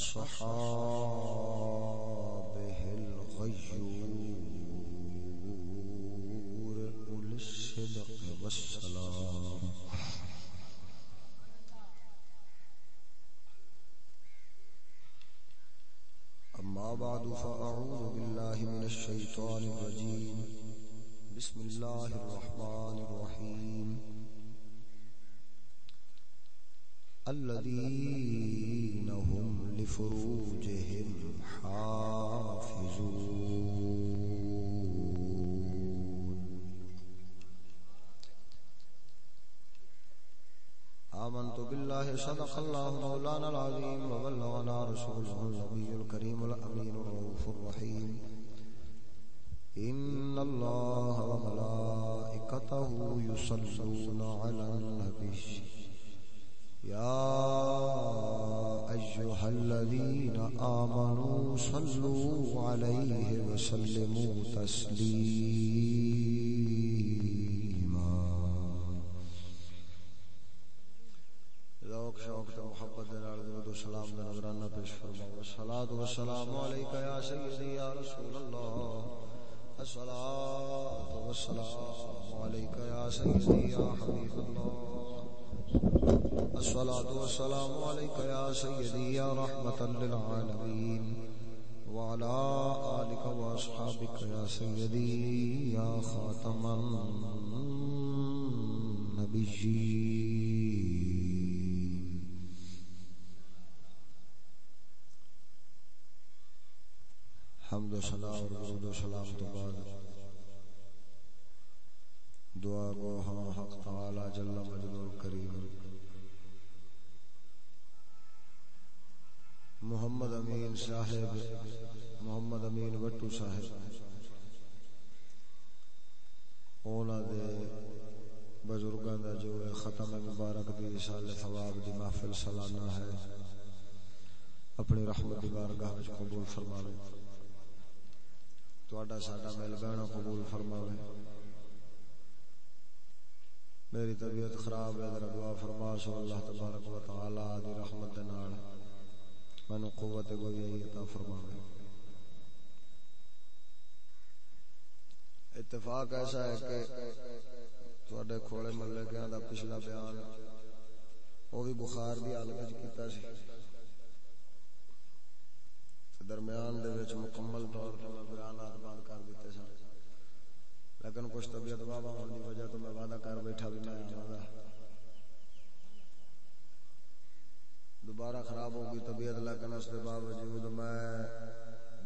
وأصحابه الغيور أولي الصدق والسلام. أما بعد فأعوذ صدق الله مولانا العظيم وبلغنا رسوله النبي الكريم الأمين الرؤوف الرحيم. إن الله وملائكته يصلون على النبي. يا أيها الذين آمنوا صلوا عليه وسلموا تسليما. والسلام علیک یا سیدی یا رسول اللہ الصلاۃ والسلام علیک یا سیدی یا حبیب اللہ الصلاة والسلام عليك يا سيدي يا رحمة للعالمين. وعلى آلك وأصحابك يا سيدي يا خاتم النبيين. و ثنا اور درود و سلام تو بعد دعا گو ہاں حق تعالی جل مجدور کریم محمد امین صاحب، محمد امین وٹو صاحب اونا دے بزرگاں دا جو ہے ختم مبارک دی سال ثواب دی محفل سالانہ ہے، اپنی رحمت دی بارگاہ وچ قبول فرماوے۔ تواڈا ساڈا مل بیٹھنا قبول فرماوے۔ میری طبیعت خراب ہے، ذرا دعا فرما، سو اللہ تبارک و تعالی دی رحمت دے نال مینو قوت گوئی عطا فرماوے۔ اتفاق ایسا ہے کہ تواڈے کھوڑے ملے کیا دا پچھلا بیان، وہ بھی بخار دی حالت وچ کیتا سی۔ درمیان دے وچ مکمل طور تے میں بیانات بند کر دیتے سن۔ لیکن کچھ طبیعت بابا ہونے کی وجہ تو میں وعدہ کر بیٹھا بھی میں آواں گا دوبارہ خراب ہو گئی طبیعت، لیکن اس کے باوجود میں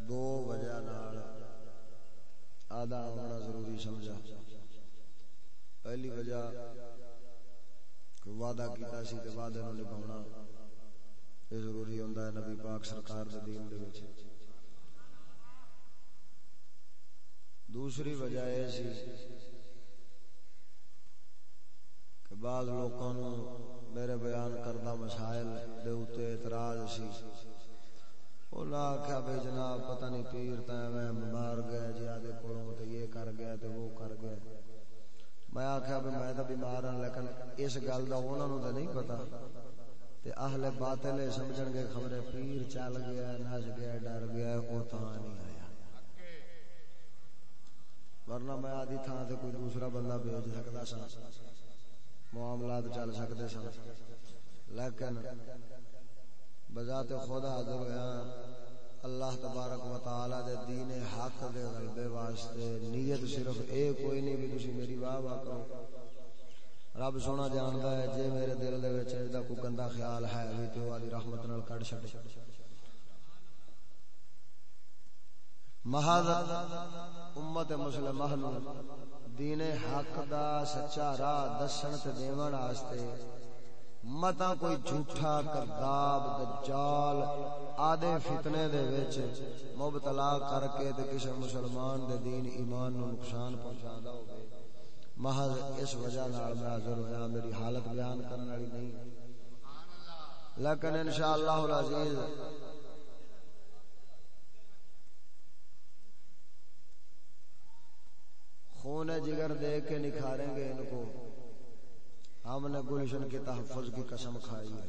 دو وجہ نال آدھا آنا ضروری سمجھا۔ پہلی وجہ کہ وعدہ کیتا سی تے وعدے نو نبھاونا۔ یہ ضروری ہوندا ہے نبی پاک سرکار دے دین دے وچ۔ دوسری وجہ یہ سی کہ بعض لوگوں میرے بیان کردہ مسائل دے اتے اعتراض سی۔ انہاں آخیا بھائی جناب، پتہ نہیں پیر تے میں بیمار گئے جی آدھے کولوں تے یہ کر گیا تے وہ کر گیا میں آخیا بھی میں تو بیمار ہوں لیکن اس گل کا انہوں نے تو نہیں پتا تے اہل باطل سمجھن گے خبریں پیر چل گیا، نس گیا، ڈر گیا وہ تھا نہیں آیا۔ ورنہ میں آدھی تھان سے کوئی دوسرا بندہ بھیج سکتا سا۔ معاملات چل سکتے سن۔ لیکن بذات خدا حاضر ہوا اللہ تبارک و تعالی دے دین حق دے غلبے واسطے نیت صرف اے کوئی نہیں بھی تسی میری واہ واہ کرو۔ رب سونا جاندا ہے، جے میرے دل دے وچ دا کوئی گندا خیال ہے، وی تے والی رحمت نال کڈ چھڈ۔ محض امت مسلمہ نو دین حق دا سچا راہ دسن تے دیون واسطے متا کوئی جھوٹا، کرداب، دجال، آدھے فتنے دے وچ مبتلا کر کے تے کسے مسلمان دے دین ایمان نو نقصان پہنچاندا ہوے محض اس وجہ نال میں حاضر ہویا، میری حالت بیان کرن والی نہیں۔ لیکن انشاءاللہ العزیز، خون جگر دے کے نکھاریں گے ان کو۔ ہم نے گلشن کے تحفظ کی قسم کھائی ہے۔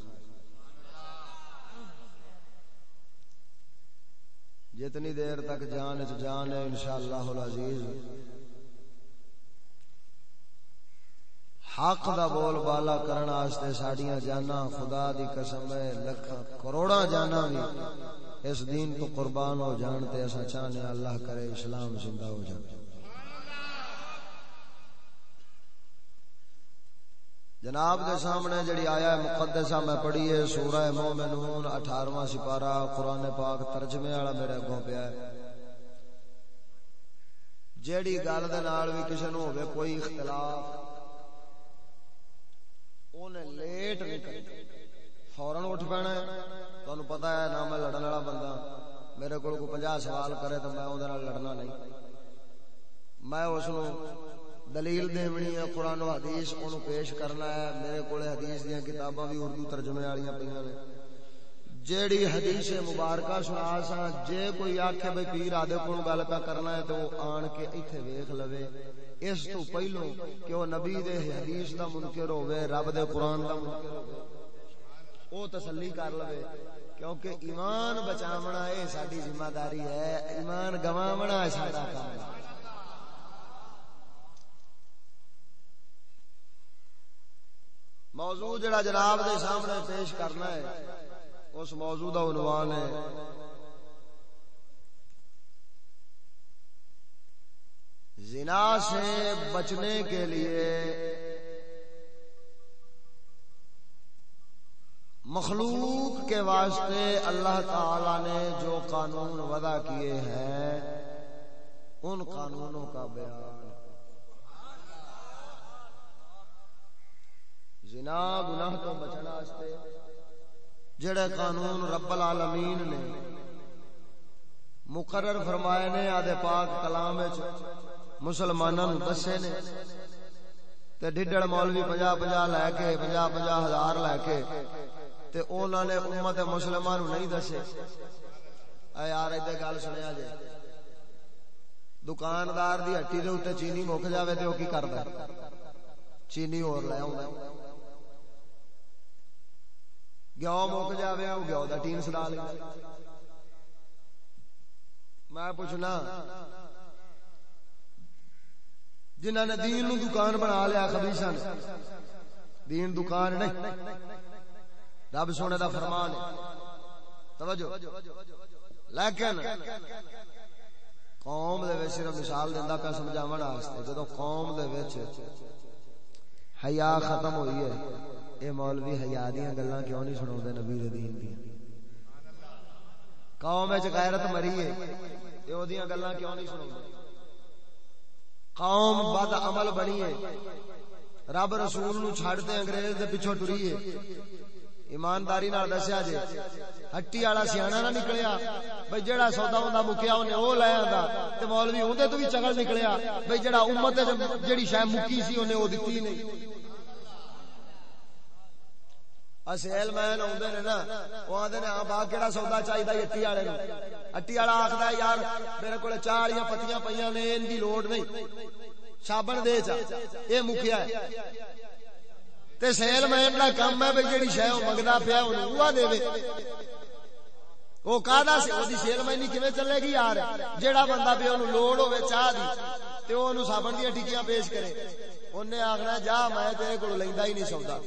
جتنی دیر تک جان جان ہے انشاءاللہ العزیز حق دا بول بالا کرن واسطے ساڈیاں جانا، خدا دی قسم ہے، لکھ کروڑا جانا بھی۔ اس دین تو قربان ہو جان تے اسا چاہنے اللہ کرے، اسلام زندہ ہو جائے جناب دے سامنے جڑی آیا ہے مقدسہ میں پڑھی ہے، سورہ مومنون، اٹھارواں سپارہ، قرآن پاک ترجمے والا میرے اگوں پیا ہے۔ جیڑی گل دے نال بھی کسی نو ہوے کوئی اختلاف۔ اونے لیٹ نکل فورن اٹھ پینا ہے۔ تانوں پتہ ہے نہ میں لڑن والا بندہ۔ میرے کول کوئی 50 سوال کرے تو میں اودے نال لڑنا نہیں۔ میں اس نو دلیل دیونی ہے، قرآن و حدیث انہوں پیش کرنا ہے۔ میرے کو حدیث دیا کتاباں بھی اردو ترجمے والی پہ نے۔ جیڑی حدیث مبارکہ سنا سا جے کوئی آخے بھائی پیر آدھے کو گل پہ کرنا ہے تو وہ آن کے اتنے ویخ لوے۔ اس تو پہلو کہ وہ نبی دے حدیث دا منکر ہوئے رب دے قرآن دا منکر ہوئے وہ تسلی کر لوے، کیونکہ ایمان بچاونا یہ ساری ذمہ داری ہے، ایمان گواونا ہے سارا کام۔ ہے موضوع جڑا جناب دے سامنے پیش کرنا ہے اس موضوع دا عنوان ہے۔ زنا سے بچنے کے لیے مخلوق کے واسطے اللہ تعالی نے جو قانون وضع کیے ہیں، ان قانونوں کا بیان۔ زنا گناہ تو بچنا واسطے جڑے قانون رب العالمین نے مقرر فرمائے نے، آدھے پاک کلام وچ مسلماناں نو دسے نے۔ تے ڈڈڑ مولوی 50 50 لے کے 50 50 ہزار لے کے، تے انہاں نے امت مسلمان نہیں دسے۔ اے یار، ایدے گل سنیا جے۔ دکاندار دی ہٹی دے اوتے چینی مک جاوے تے او کی کردا چینی اور لے آوندا گیو مک جائے وہ گیو کا ٹیم سلا لے میں پوچھنا جنہ نے دین نو دکان بنا لیا خبیسا دین دکان نہیں رب سونے دا فرمان توجہ لیکن قوم دے وچ صرف مثال دیندا پیا سمجھاون واسطے جدوں قوم دے وچ حیا ختم ہوئی ہے اے مولوی حیا دیاں گلاں کیوں نہیں سناوندے نبی دین دی؟ قوم غیرت مری ہے، اے اودیاں کیوں نہیں سناوندے قوم بد عمل بنی ہے، رب رسول نو چھڑ تے انگریز دے پیچھے ٹری ہے۔ ایمانداری نال دسیا جے، ہٹی والا سیاںا نہ نکلیا، بھئی جڑا سودا ہوندا مکیا اونے او لے آندا، تے مولوی اودے تو بھی چگل نکلیا، بھئی جڑا امت جڑی شے مکی سی اونے او دتی نہیں اسیل مین آدھے نے نا وہ آدھے نے با کہڑا سودا چاہیے اٹی والے اٹی والا آخر یار میرے کو چار پتیاں پہ نے ان کی لوڑ نہیں سابن دے چا یہ مکیا ہے تے سیل مین کا کام ہے بھائی جی شہ منگتا پیا وہ دے وہ کا سیل مینی کیون چلے گی یار جہاں بندہ پہ وہ لوڑ ہوے چاہ دی تے وہ سابن دیا ٹکیاں پیش کرے انہیں آخنا جا میں تیرے کو لینا ہی نہیں سودا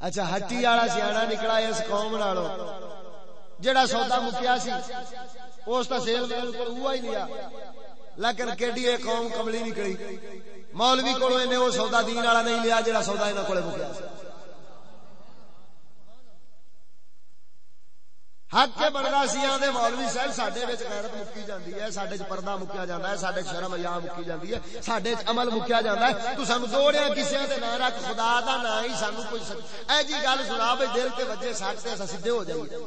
اچھا ہٹی والا سیاح نکلا اس قوم نالو جڑا سودا مکیا سی، اس کا سیل مین کو ہوا ہی لیا لیکن کیڈی قوم کملی نکلی؟ مولوی کو سودا دین والا نہیں لیا جڑا سودا یہاں کو مکیا حق کے بننا سی آدھے مولوی صاحب سڈے غیرت مکی جاتی ہے سڈے پردہ مکیا جاتا ہے سڈے شرم یا مکی جاتی ہے سڈے عمل مکیا جاتا ہے۔ تو سانو دوڑیا کسی کے نہ رکھ، خدا دا نہ ہی سانو کوئی اے جی گل سنا بھائی، دل کے وجے سٹ سے اصل سیدے ہو جائیے۔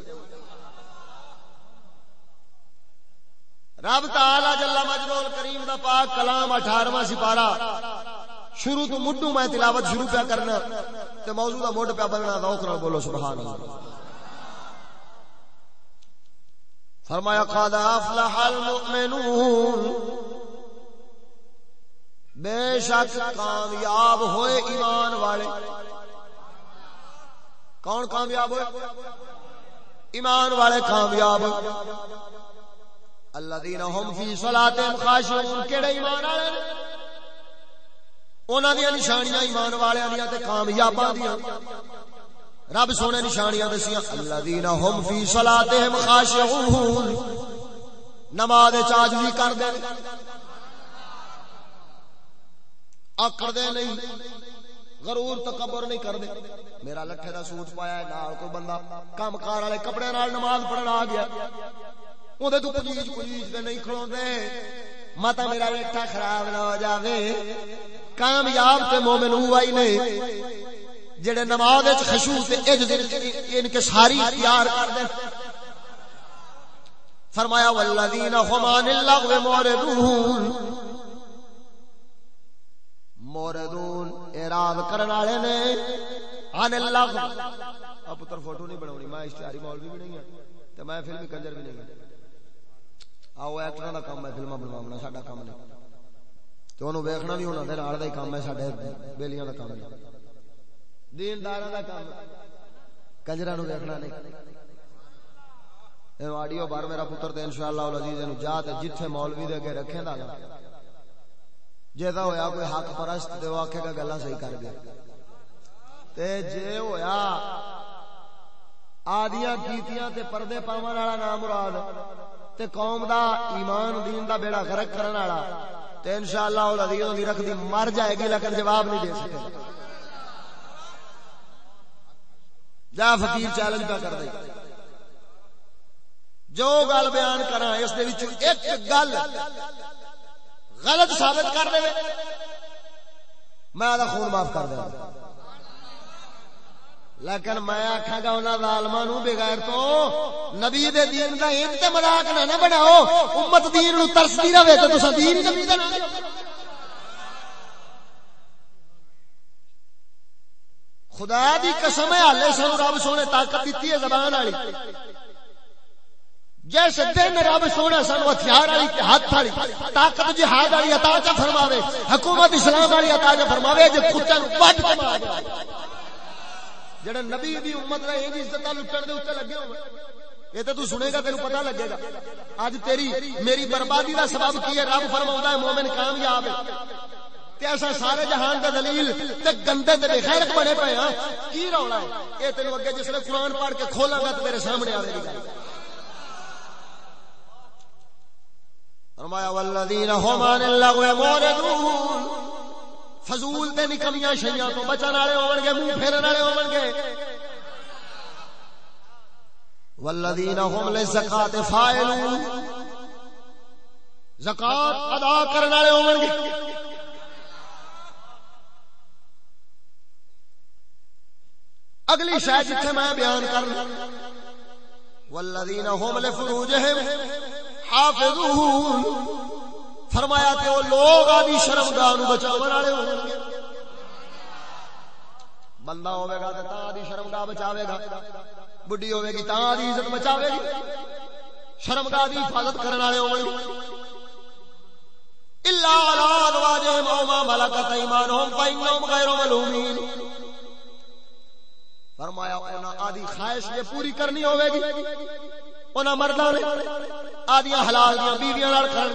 رب تعالی جل مجدول کریم دا پاک کلام 18واں سپارہ۔ شروع تو مڈو میں تلاوت شروع پیا کرنا، تے موضوع دا موڈ پیا بننا، ذوق نال بولو، سبحان اللہ۔ فرمایا، قد افلح المؤمنون۔ بے شک کامیاب ہوئے ایمان والے۔ کون کامیاب ہوئے؟ ایمان والے کامیاب۔ الذين هم في صلاتهم خاشعون۔ کیڑے ایمان والے انہاں دی نشانیاں ایمان والےاں دی تے کامیاباں دی رب سونے نشانیاں دسیاں، الذین هم فی صلاتهم خاشعون۔ نماز چاجزی کر دے اکڑ دے نہیں۔ غرور، تکبر نہیں کر دے میرا لٹھے دا سوٹ پایا ہے، نال کوئی بندہ کام کار والے کپڑے نال نماز پڑھن آ گیا۔ اودے تو پلیج پلیج تے نہیں کھلوندے۔ متا میرا لٹھا خراب نہ ہو جاوے۔ کامیاب تے مومن ہوا ہی نہیں جڑے نماز وچ خشوع تے عجز ان یعنی کے ساری اختیار کر فرمایا والذین هم عن اللغو معرضون۔ موردون اعراض کرن والے نے۔ عن اللغو۔ اب پتر فوٹو نہیں بناونی، میں اشتہاری مولوی بھی نہیں ہوں تے میں فلمی کنجر بھی نہیں ہوں۔ آو ایکٹر دا کام ہے فلماں بنوانا ساڈا کام نہیں۔ تے اونوں ویکھنا بھی انہاں دے نال دا ہی کام ہے، ساڈے بیلیاں دا کام نہیں دیندار دا کام کنجرا نو دیکھنا نہیں آڈیو بار میرا پتر تے انشاءاللہ العزیز نو جا تے جتھے مولوی دے اگے رکھے دا جیدا ہویا کوئی حق پرست تے آکھے گا گلاں صحیح کر گیا تے جے ہویا آدیاں کیتیاں تے پردے پاون والا نام مراد تے قوم دا ایمان دین دا بیڑا غرق کرن والا تے انشاءاللہ العزیز دی رکھ دی، مر جائے گی لیکن جواب نہیں دے سکے۔ جا فقیر چیلنج پہ کر دے۔ جو گل بیان کرا اس دے وچ ایک گل غلط ثابت کر دے۔ میں آدھا خون معاف کر دیا۔ لیکن میں آخا گا انہوں ظالما نو بغیر تو نبی دے دین دا انت مذاق نہ بناؤ۔ امت دین نو ترستی رہے تو تسا دین نبی دا خدا دی قسم ہے، حالے سانو رب سونے طاقت دیتی ہے زبان والی۔ جیسے دن رب سونے سانو ہتھیار والی، ہاتھ والی، طاقت، جہاد والی عطا چا فرماوے، حکومت اسلام والی عطا چا فرماوے، جے کتے نو وڈ کے مار جڑا نبی دی امت نے یہ عزت لٹن دے اوتے لگے ہوئے۔ یہ تو سنے گا، تینو پتہ لگے گا۔ اج تیری، میری بربادی دا سبب کی ہے؟ رب فرماوندا ہے، مومن کامیاب ہے۔ تے اسا سارے جہان دے دلیل تے گندے تے بے غیرت بنے پئے ہاں کی رولا ہے؟ اے تینو اگے جس نے قرآن پڑھ کے کھولاں گا تے میرے سامنے آوے گی۔ فرمایا والذین هم عن اللغو معرضون۔ فضول تے نکمیاں شیاں تو بچن والے ہون گے، منہ پھیرن والے ہون گے۔ والذین هم للزکات فاعلون۔ زکات ادا کرنے والے ہون گے۔ اگلی شاید جتھے میں بیان کرنا والذین هم لفروجهم حافظون۔ فرمایا تے وہ لوگ آدھی شرمگاہ نو بچاون والے ہون گے۔ بندہ ہوے گا تے تا آدھی شرمگاہ بچاوے گا۔ بڈھی ہوے گی تا آدھی عزت بچاوے گی۔ شرمگاہ دی حفاظت کرن والے ہون گے۔ الا علی ازواجهم او ما ملکت ایمانهم فانهم فرمایا انہاں آدھی خواہش یہ پوری کرنی ہوے گی۔ انہاں مرداں نے آدیاں حلال دیاں بیویاں نال کرن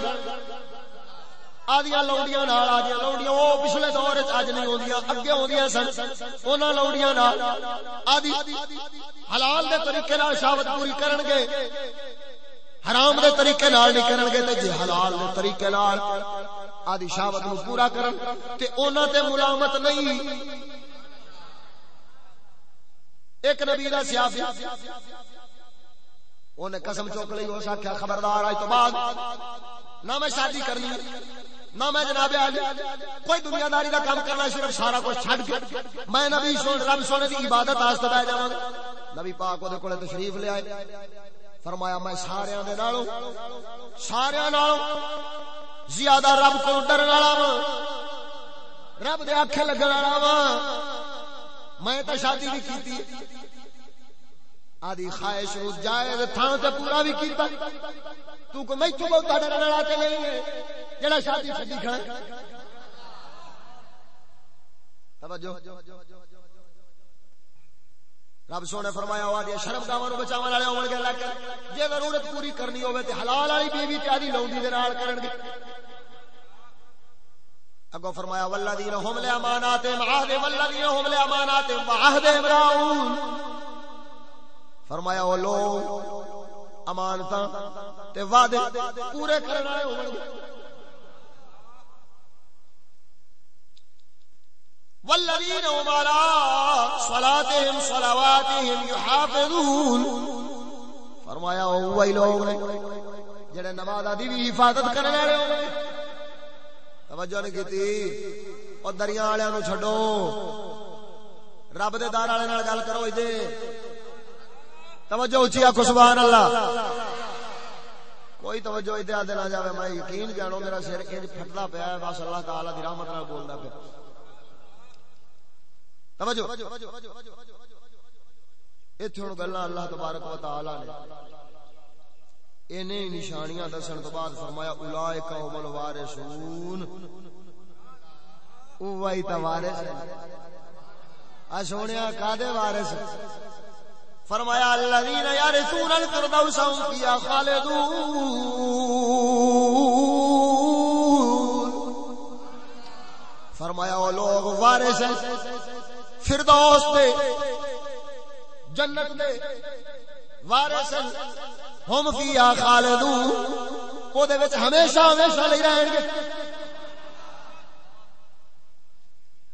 آدیاں لوڑیاں نال، آدیاں لوڑیاں او پچھلے دور وچ اج نہیں ہوندیاں اگے ہوندیاں سن۔ انہاں لوڑیاں نال آدی حلال دے طریقے نال شہوت پوری کرن گے۔ حرام دے طریقے نال نہیں کرن گے تے جے حلال دے طریقے نال آدی شہوت نو پورا کرن، تے انہاں تے ملامت نہیں۔ ایک نبی دا سیافی انہیں قسم چوک لی ہو سکیا خبردار آئی تو بعد نہ میں شادی کرنی، نہ میں جناب آج کوئی دنیا داری کا کام کرنا، صرف سارا کچھ چھڑ کے۔ میں نبی سن، رب سونے دی عبادت آستے بہ جاواں۔ نبی پاک وہ کولے تشریف لے آئے۔ فرمایا، میں سارے دے نالوں سارے نالوں زیادہ رب کو ڈرن والا رب دے آنکھیں لگن والا میں تو شادی بھی کیتی آدھی خواہش جائز تھان تے پورا بھی کیتا تو کو میں تو بہت ڈرن والا تے نہیں ہے۔ جڑا شادی چھڈی کھڑا۔ توجہ۔ رب سونے فرمایا ہوا دیا شرم گاواں نو بچاون والے ہون گے لیکن جے ضرورت پوری کرنی ہوے تے حلال والی بیوی تے آدھی لونڈی دے نال کرن گے۔ اگو فرمایا، والذین هم لامانات معاهد والذین هم لامانات معاهد ابراؤن فرمایا وہ لوگ، امانتاں تے وعدے پورے کرن والے ہون گے۔ والذین هم على صلاتهم، صلواتهم يحافظون۔ فرمایا، او وہی لوگ نے جڑے نماز دی بھی حفاظت کرنے والے ہوں گے۔ توجہ نہیں کیتی؟ او دریا والے نو چھڈو۔ رب دے دار والے نال گل کرو ایدے توجہ اچھی آکھو، سبحان اللہ۔ کوئی توجہ ایدے آدے نہ جاوے۔ میں یقین جانو میرا سر انج پھٹدا پیا ہے۔ بس اللہ تعالی دی رحمت نال بولدا پیا۔ توجہ۔ ایتھے ہن گلاں اللہ تبارک و تعالی نے انہیں نشانیاں دسن تو بعد فرمایا، اولائک هم الوارثون۔ اوہی تا وارث ا سونیا کادے وارث؟ فرمایا الذين يرثون الفردوس هم فيها خالدون۔ فرمایا وہ لوگ وارث ہیں۔ فردوس دے، جنت دے، وارث ہیں۔ ہم فیا خالدون۔ او دے وچ ہمیشہ ہمیشہ لئی رہن گے۔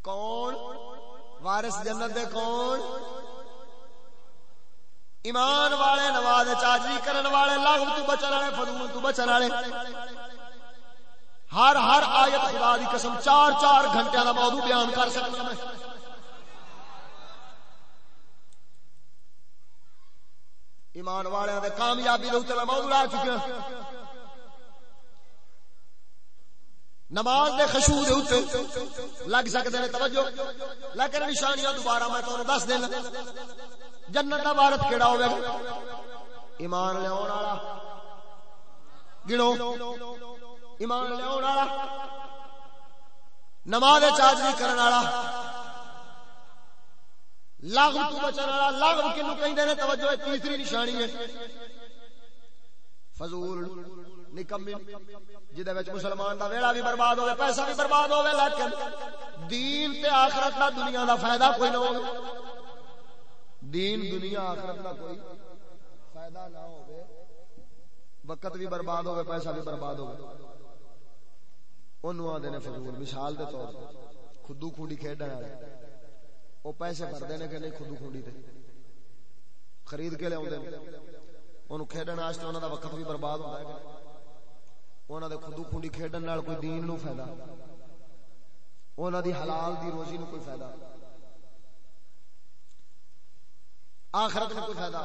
کون؟ وارث جنت دے کون؟ ایمان والے نواز چاجری کرن والے، لغو تو بچن والے فضول تو بچن والے۔ ہر ہر آیت خدا دی قسم چار چار گھنٹے دا موضوع بیان کر سکتا میں۔ ایمان والے کامیابی دے میں موضوع لا چکا نماز دے خشوع دے اوتے لگ سکدے نے توجہ۔ لیکن نشانیاں دوبارہ میں تانوں دس دینا۔ جنت دا وارث کیڑا ہوے گا ایمان لیاون والا۔ گنو۔ ایمان لیاون والا۔ نماز چاجری کرن والا۔ لاغو تو بچن والا لاغو کینو کہندے نے توجہ تیسری نشانی ہے۔ فضول نکمی جدے وچ مسلمان دا ویڑا بھی برباد ہوے پیسہ بھی برباد ہوے لیکن دین تے آخرت دا دنیا دا فائدہ کوئی نہ ہوے دین، دنیا، آخرت دا کوئی فائدہ نہ ہوے وقت بھی برباد ہوے پیسہ بھی برباد ہوے اونوں آندے نے فضول مثال دے طور تے خودو کھونڈی کھیڈن والے۔ وہ پیسے بھرتے ہیں کہ نہیں خود خونڈی تے۔ خرید کے لیا انہوں کھیڈن انہوں دا وقت بھی برباد ہوتا ہے انہوں دے خود خونڈی کھیڈن نال کوئی دین نو فائدہ۔ انہوں دی حلال دی روزی نو کوئی فائدہ۔ آخرت کوئی فائدہ۔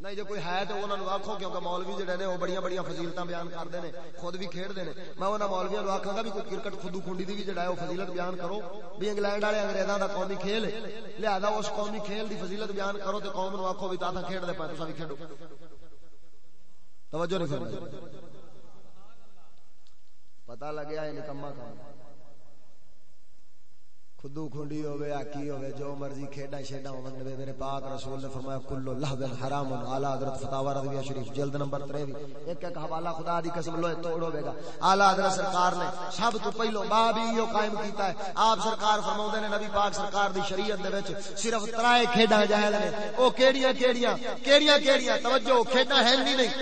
نہیں جو کوئی ہے تو انہوں نے آخو کیونکہ مولوی جڑے نے، وہ بڑی بڑی فضیلت بیان کرتے ہیں خود بھی کھیڈتے ہیں میں انہوں مولویا کو آخا گا بھی کوئی کرکٹ خودو خونڈی کی بھی جڑا ہے، وہ فضیلت بیان کرو۔ بھی انگلینڈ والے انگریزوں کا قومی کھیل لہذا اس قومی کھیل دی فضیلت بیان کرو تو قوم نو آخو بھی تا کھیڈ دے پائے تو بھی کھیڈو۔ توجہ نہیں فرمائی۔ پتہ لگیا یہ نکما کام خدو کھنڈی ہوے یا کی ہوے جو مرضی کھیڈا شیڈا ہون نبی میرے پاک رسول نے فرمایا کل لہو حرام اعلی حضرت فتاوا رضویہ شریف، جلد نمبر 23 ایک ایک حوالہ خدا دی قسم لوے توڑ ہوے گا۔ اعلی حضرت سرکار نے سب تو پہلو باب ہی یہ قائم کیتا ہے۔ آپ سرکار فرماوندے نے، نبی پاک سرکار دی شریعت دے وچ صرف ترائے کھیڈاں جائز نے۔ او کیڑیاں کیڑیاں کیڑیاں کیڑیاں، توجہ، کھیڈاں ہیں نہیں۔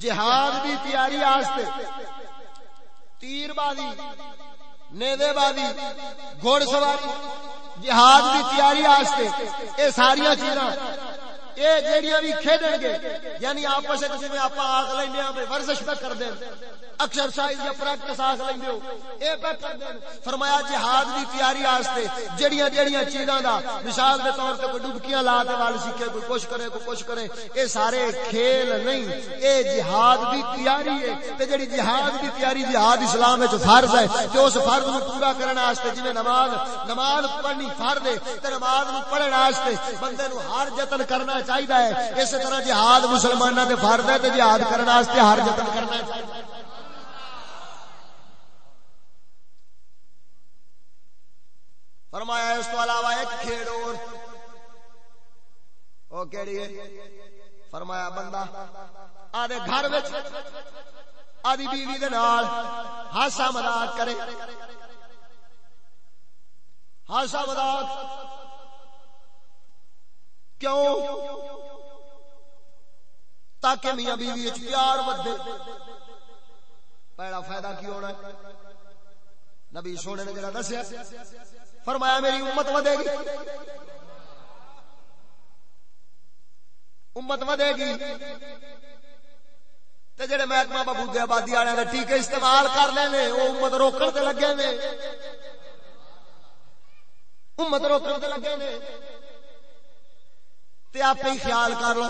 جہاد دی تیاری واسطے تیر بازی نیدے بازی گھوڑ سواری جہاد کی تیاری واسطے یہ ساری چیزاں اے جیڑیاں بھی کھیڈن گے یعنی آپس وچ جویں آپا آکھ لیندے ہاں ورزش پہ کر دیں ایکسرسائز یا پریکٹس آکھ لیندے ہو، اے پہ کر دیں ہاں۔ فرمایا جہاد دی تیاری واسطے جڑیاں جڑیاں چیزاں دا مثال دے طور تے کوئی ڈبکیاں لا تے وال سیکھے، کوئی کچھ کرے، کوئی کچھ کرے، اے سارے کھیل نہیں۔ اے جہاد دی تیاری ہے۔ تے جڑی جہاد دی تیاری جہاد اسلام وچ فرض ہے، تے اس فرض نو پورا کرن واسطے جویں نماز نماز پڑھنی فرض ہے، تے نماز نو پڑھن واسطے بندے نو ہر جتن کرنا چاہیے ہے۔ اس طرح جہاد مسلمانوں کے فرد ہے تو جہاد کرنے ہر جتن کرنا چاہیے فرمایا اس کو علاوہ ایک کھیڑ اور۔ او کیڑی ہے؟ فرمایا بندہ، آدھے گھر وچ آدھی بیوی دے نال ہاسا مذاق کرے۔ ہاسا مذاق کیوں؟ تاکہ میاں بیوی پیار ودے پہلا فائدہ کی ہونا ہے؟ نبی سونے نے جڑا دسیا، فرمایا میری امت ودے گی۔ امت ودے گی۔ تے جڑے محکمہ بابو دے آبادی والے دے ٹیکے استعمال کر لے نے، او امت روکن تے لگے نے۔ امت روکن تے لگے نے۔ تے آپ ہی خیال کر لو۔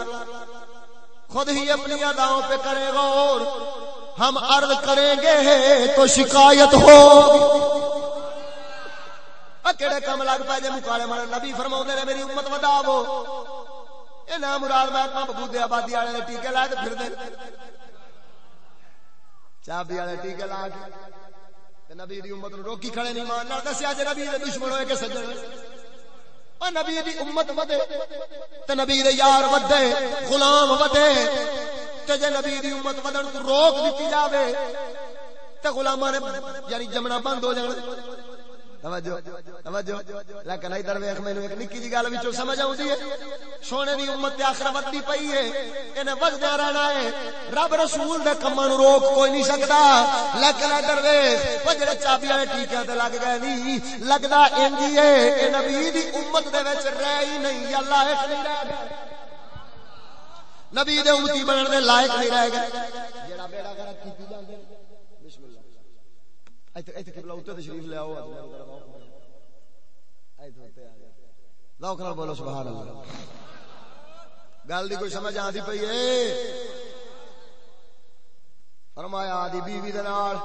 خود ہی اپنی اداؤں پہ کرے غور۔ ہم عرض کریں گے تو شکایت ہو کہڑے کم لگ پائے جی مکالے مارے۔ نبی فرما نے، میری امت وداو یہ نام مراد میں اپنا ببودے آبادی والے ٹیکے لائے تو پھر دے۔ چابی والے ٹیکے لا کے۔ نبی دی امت روکی کھڑے نہیں ماننا دسیا جی نبی دے دشمن ہوئے کہ سجن۔ نبی دی امت ودے تے نبی دے یار ودے غلام ودے تے جے نبی دی امت ودن تو روک دتی جاوے، تے غلاماں نے یعنی جمنا بند ہو جان توجہ توجہ۔ لیکن ادھر ویکھ مینوں ایک نکی جی گل وچوں سمجھ ہے۔ سونے دی امت تے آخر ودی پئی ہے۔ اینے وجدا رہنا ہے۔ رب رسول دے کماں نو روک کوئی نہیں سکدا۔ لیکن ادھر ویکھ او جڑے چابی والے ٹیکیاں تے لگ گئے نہیں لگدا انجی ہے۔ اے نبی دی امت دے وچ رہ ہی نہیں، یا لائق نہیں رہ نبی دے امتی بنن دے لائق نہیں رہ گئے۔ جڑا بیڑا غرق کیتی جاندے۔ بسم اللہ۔ ایتھے ایتھے قبلہ اوتے تشریف لے آؤ۔ بولو، سبحان اللہ۔ گل دی کوئی سمجھ آدھی پی فرمایا، آدھی بیوی دال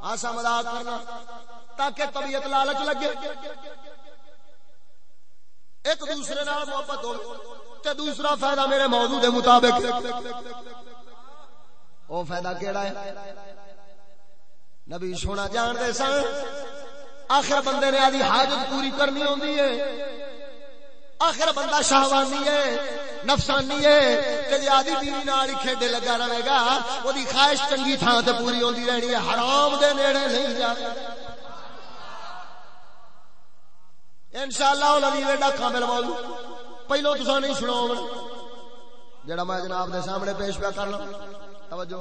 آسا مزاق کرنا، تاکہ طبیعت لالچ لگے۔ ایک دوسرے نال محبت ہو، تے دوسرا فائدہ میرے موضوع دے مطابق۔ او فائدہ کیڑا ہے؟ نبی سونا جان دے سن، آخر بندے نے آدھی حاجت پوری کرنی ہوندی ہے۔ آخر بندہ شاہوانی ہے، نفسانی ہے تے جے آدھی بیوی نال کھیڈے لگا رہے گا اودی خواہش چنگی تھان تے پوری ہوندی رہنی ہے، حرام دے نیڑے نہیں جا انشاءاللہ العزیز ایڈا کامل موضوع پہلو تساں نہیں سناو جڑا میں جناب دے سامنے پیش پیا کرنا توجہ۔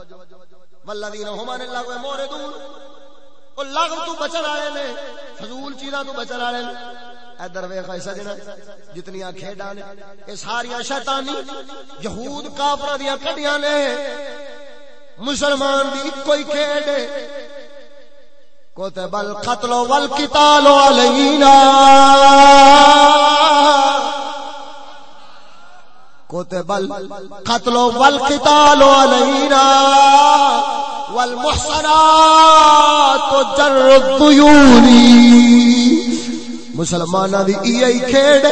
والذین هم عن اللغو موردون او لغو تو بچن والے نے، فضول چیزاں تو بچن والے نے۔ ادھر ویخ سجنا، جتنی کھیڈا نے یہ ساری شیطانی، یہود کافر دیا کڈیاں نے۔ مسلمان دی کوئی کھیڈ کوتب القتل والقتال علینا۔ کوتب القتل والقتال علینا۔ والمحصنات جر الطیوری مسلمانہ دی ای کھیڑ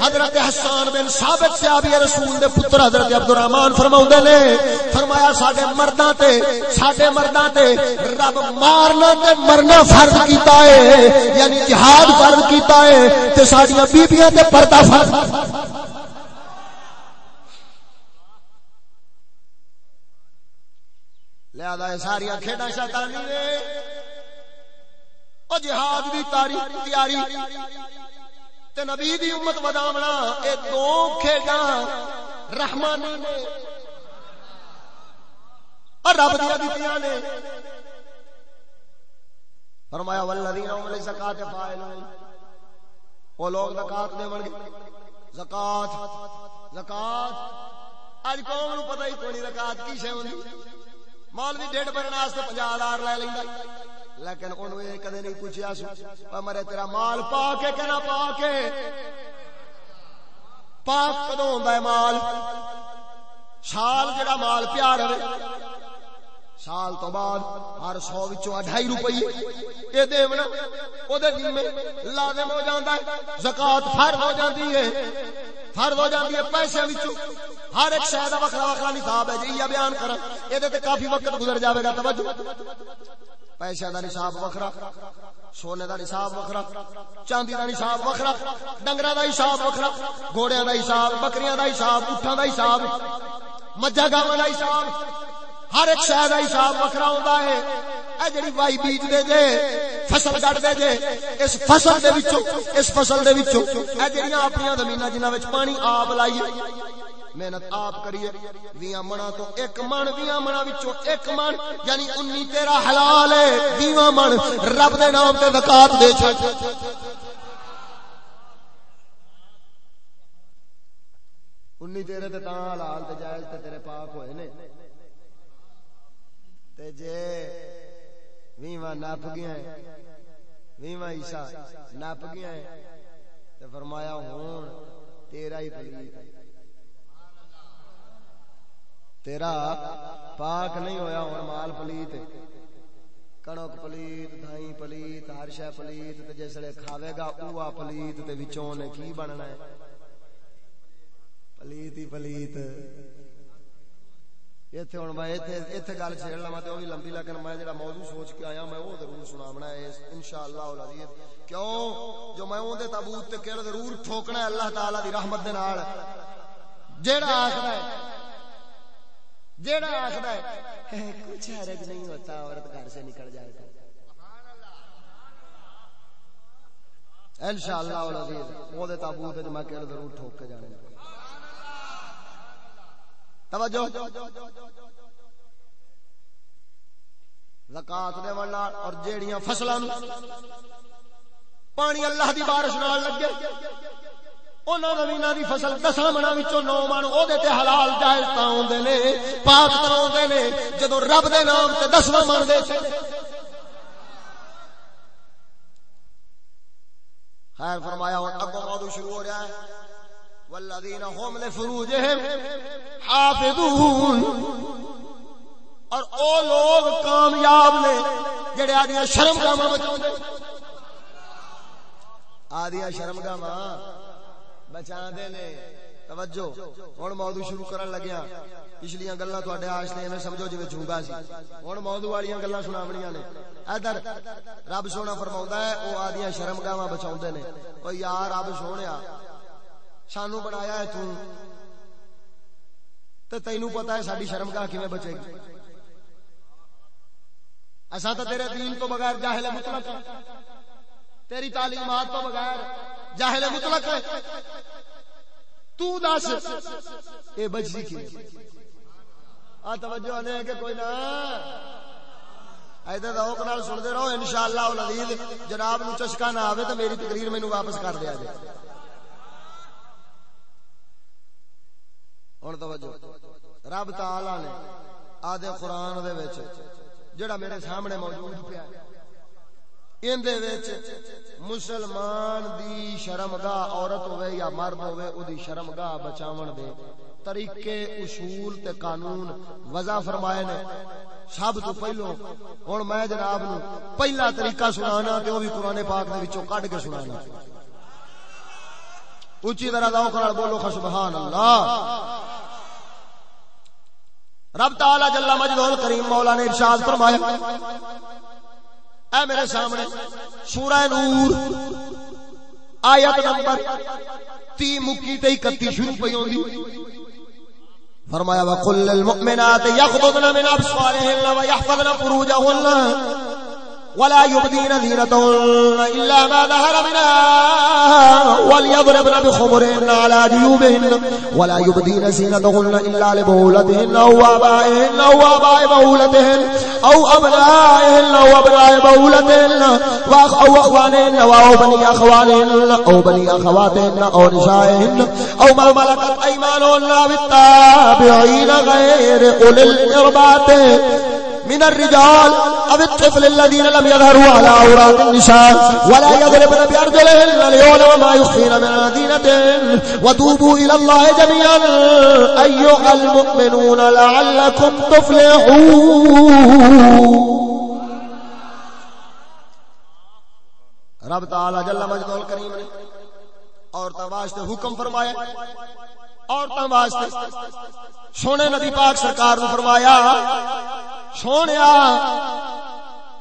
حضرت حسان بن ثابت صحابی رسول دے پتر حضرت عبد الرحمن فرماوندے نے، فرمایا ساڈے مرداں تے، ساڈے مرداں تے رب مارنا تے مرنا فرض کیتا ہے یعنی جہاد فرض کیتا ہے تے ساڈیاں بیبییاں تے پردہ فرض۔ لہذا ساری کھیڈا شیطانی نے۔ او جہاد دی تاریخ تیاری۔ تے نبی دی امت وداونا اے دو کھیڈاں رحمانی نے۔ اور رب دی دتیاں نے۔ فرمایا، والذین هم لزکات فاعلون۔ او لوگ زکات دے ون زکات زکات۔ اج قوم نو پتہ ہی کوئی نہیں، زکات کی شے ہوندی؟ مولوی ڈیڑھ بھرنے واسطے 50000 لے لیندا لیکن انہوں یہ کدے نہیں پوچھیا سو مرے تیرا مال پا کے کہ پا کے؟ پاک کدو ہوندا ہے مال؟ سال جڑا مال پیار رہے سال تو بعد ہر سو وچوں اڑھائی روپے اے دیونا او دے ذمے لازم ہو جاندا ہے زکات فرض ہو جاندی ہے، فرض ہو جاندی ہے پیسے وچوں۔ ہر ایک شے دا وکھرا وکھرا نصاب ہے جی یہ بیان کراں اے تے کافی وقت گزر جاوے گا، توجہ۔ پیسے دا نصاب وکھرا، سونے دا نصاب وکھرا، چاندی دا نصاب وکھرا، ڈنگراں دا حساب وکھرا، گھوڑیاں دا حساب، بکریاں دا حساب، اٹھاں دا حساب مجھا گاواں دا حساب۔ ہر ایک شے دا حساب وکھرا ہوندا ہے۔ اے جڑی وائی بیج دے جے، فصل گڑ دے جے، اس فصل دے وچوں، اس فصل دے وچوں۔ اے جڑیاں اپنی زمیناں جنہاں وچ پانی آپ لائیے۔ محنت آپ کریے۔ ویاں منا تو ایک من ویاں منا وچوں ایک من یعنی انی تیرا حلال ہے۔ ویاں من، رب دے نام تے زکات دے چھڑ انی تیرے تے تاں حلال تے جائز تے تیرے پاک ہوئے نے۔ جے۔ ویواں نپ گیا ہے ویواں عیسیٰ نپ گیا ہے تے فرمایا ہون تیرا ہی پلیت تیرا پاک نہیں ہویا ہوں مال پلیت۔ کنک پلیت، دھائی پلیت، ہر شہ پلیت۔ تے جسے کھاوے گا اوہ پلیت تے وچوں نے کی بننا ہے؟ پلیت ہی پلیت۔ ایتھے ہن میں ایتھے ایتھے گل چھیڑ لواں تے او بھی لمبی لیکن میں جڑا موضوع سوچ کے آیا میں او ضرور سناونا ہے انشاءاللہ العزیز کیوں جو میں اون دے تابوت تے ضرور ٹھوکنا ہے اللہ تعالی دی رحمت دے نال جیڑا آکھدا ہے جیڑا آخر ہے کچھ حرج نہیں ہوتا عورت گھر سے نکل جائے تو انشاءاللہ العزیز وہ دے تابوت میں کہہ ضرور ٹھوک کے جانے توجہ۔ زکات دے ورنا اور جیڑیاں فصلاں پانی اللہ دی بارش نال لگے۔ انہاں زمیناں دی فصل دساں منا وچوں نو من او دے تے حلال جائز تا ہوندے نے، پاک تا ہوندے نے۔ جدوں رب دے نام تے دسواں من دے تے خیر فرمایا، ہن اگوں موضوع شروع ہو رہا ہے۔ والذین هم لفروجهم حافظون۔ اور او لوگ کامیاب نے جڑے آدیاں شرم گاواں بچاوندے آدیاں شرم گاواں بچا دے نے۔ توجہ، ہن موضوع شروع کرن لگیا پچھلیاں گلاں تواڈے واسطے ایویں سمجھو جویں جھونگا سی۔ ہن موضوع والیاں گلاں سناونیاں نے۔ ادھر، رب سونا فرماوندا ہے، او آدیاں شرمگاواں بچاوندے نے۔ او یار، رب سونیا۔ سانو بنایا ہے تو۔ تے تینو پتہ ہے ساڈی شرمگاہ کیویں بچے گی۔ اساں تے تیرے دین تو بغیر جاہل مطلق تیری تعلیمات تو بغیر جاہل مطلق ہے تو دس، اے بچی کی؟ آ توجہ آنے کہ کوئی نہ۔ ایدہ ذوق نال سن دے رہو، انشاءاللہ العزیز جناب نو چشکا نہ آوے تو میری تقریر مینوں واپس کر دیا جائے۔ ہن توجہ۔ رب تعالی نے آدھے قرآن دے وچ جڑا میرے سامنے موجود پیا۔ ہے مسلمان دی شرمگاہ عورت ہوئے یا مرد ہوئے او دی شرمگاہ بچاون دے طریقے، اصول تے قانون وضع فرمائے نے۔ سب تو پہلو، ہن میں جناب نو پہلا طریقہ سنانا تے او بھی قرآن پاک دے وچوں کڈ کے سنانا۔ اونچی طرح ذوق نال بولو سبحان اللہ۔ رب تعالی جل مجدہ کریم مولا نے ارشاد فرمایا اے میرے سامنے، سورہ نور، آیت نمبر 30 مکی تے 31 شروع پئی ہوندی۔ فرمایا، وقل للمؤمنات يغضضن من ابصارهن ويحفظن فروجهن۔ ولا يبدين زينتهن إلا ما ظهر منها وليضربن بخمرهن على جيوبهن ولا يبدين زينتهن إلا لبولتهن أو آبائهن أو آباء بولتهن أو أبنائهن أو أبناء بولتهن أو أخوانهن أو بني أخوانهن أو بني أخواتهن أو نسائهن أو ما ملكت أيمانهن بالتابعين غير أولي الإربات من الرجال. او الطفل الذين لم يظهروا على عورات النساء ولا يضربن بارجلهن ليعلم ما يخفين من زينتهن وتوبوا الى الله جميعا. ايها المؤمنون، لعلكم تفلحون. رب تعالی جل مجدہ الکریم نے عورتوں واسطے حکم فرمایا عورتوں واسطے۔ سونے نبی پاک سرکار نے فرمایا سونے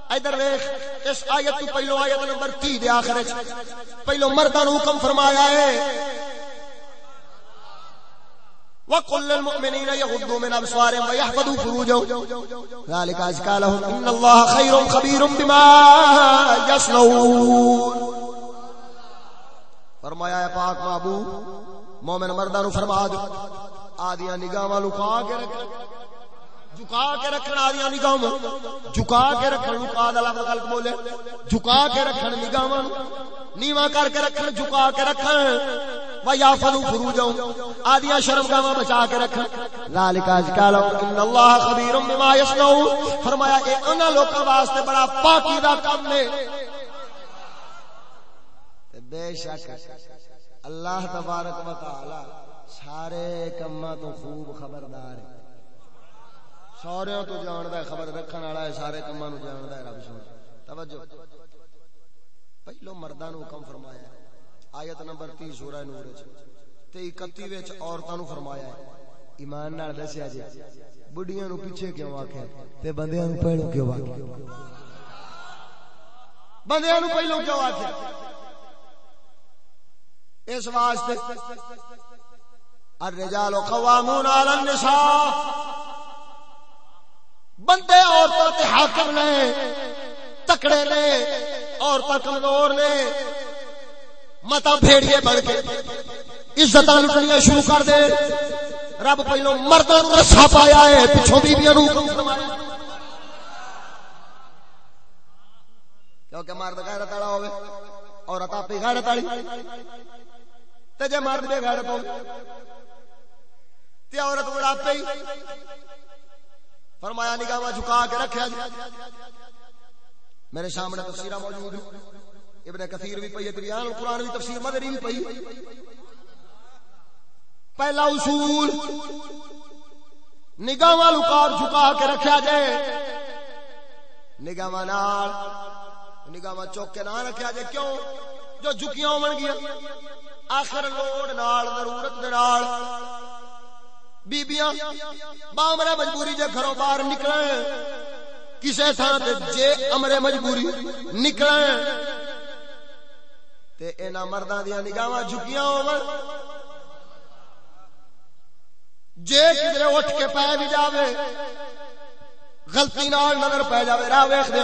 ادھر ویخ اس آیت تو پہلو آیت نمبر تی دے آخر پہلو مردہ نو حکم فرمایا ہے۔ وَقُلْ لِلْمُؤْمِنِينَ يَغُضُّوا مِنْ أَبْصَارِهِمْ وَيَحْفَظُوا فُرُوجَهُمْ۔ ذَلِكَ أَزْكَىٰ لَهُمْ إِنَّ اللَّهَ خَيْرٌ خَبِيرٌ بِمَا يَصْنَعُونَ۔ فرمایا ہے پاک محبوب مومن مردہ نو فرما دو۔ آدیاں نگاہاں لکا کے رکھ۔ جھکا کے آدیا نگاہ جھکا کے رکھن لکا دا لفظ غلط بولے۔ جھکا کے رکھن نیواں کر کے رکھن، جھکا کے رکھن۔ شرم بچا کے رکھن۔ ذالک اجکالو ان اللہ خبیر بما یصنعون۔ فرمایا، اے انہاں لوکاں واسطے بڑا پاکیزہ کام ہے۔ بے شک۔ اللہ تبارک و تعالی سارے کماں تو خوب خبردار ہے۔ سارے تو جاندا ہے، خبر رکھن والا ہے، سارے کماں نو جاندا ہے، رب سونا توجہ۔ پہلو مرداں نو حکم فرمایا ہے۔ آیت نمبر 30 سورہ نور وچ تے 31 وچ عورتاں نو فرمایا ہے۔ ایمان نال دسیا جی بڈیاں نو پیچھے کیوں آکھیا؟ تے بندیاں نو پہلو کیوں آکھیا؟ بندیاں نو پہلو کیوں آکھیا؟ اس واسطے الرجال قوامون على النساء۔ بندے عورتوں تے حاکم نے، تکڑے نے عورتیں کمزور نے متا بھیڑیے بن کے عزت لٹنیا شروع کر دے۔ رب پہلو مردوں رسا پایا ہے، پچھوں بیبیاں نو حکم فرمایا۔ کیونکہ مرد غیرت والا ہوے عورت آپ غیرت والی۔ تے جے مرد بے غیرت ہو تے عورت بڑا پئی فرمایا نگاہ جھکا کے رکھا جی۔ میرے سامنے تفسیر موجود ہیں ابن کثیر بھی پئی تبیان القرآن بھی تفسیر مدری بھی پئی۔ پہلا اصول نگاہ لکا جھکا کے رکھا جائے نگاہ نال نگاہ چوک کے نہ رکھا جائے کیوں؟ جو جھکیاں ہو گیا آخر لوڑ نال، ضرورت نال۔ بیبیاں بامرا مجبوری جے گھروں باہر نکلیں، کسے تھان تے جے امرے مجبوری نکلیں، تے اینا مرداں دیاں نگاہاں جھکیاں ہون جے کدھر اٹھ کے پے بھی جاوے، غلطی نال نظر پے جاوے، راہ ویکھ دے۔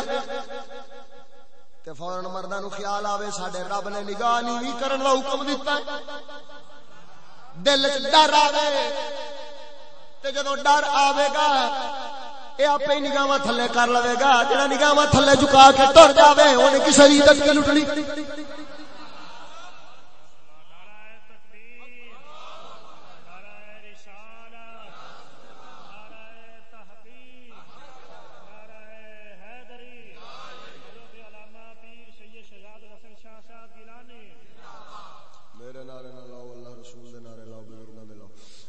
تے فورن مرداں نو خیال آوے، ساڈے رب نے نگاہ نہیں کرن دا حکم دتا۔ دل وچ ڈر آوے۔ تے جدو ڈر آوے گا، اے آپ ہی نگاہ تھلے کر لوے گا، جڑا نگاہ تھلے جھکا کے ٹر جاوے، اونے کسے عزت کی لٹنی۔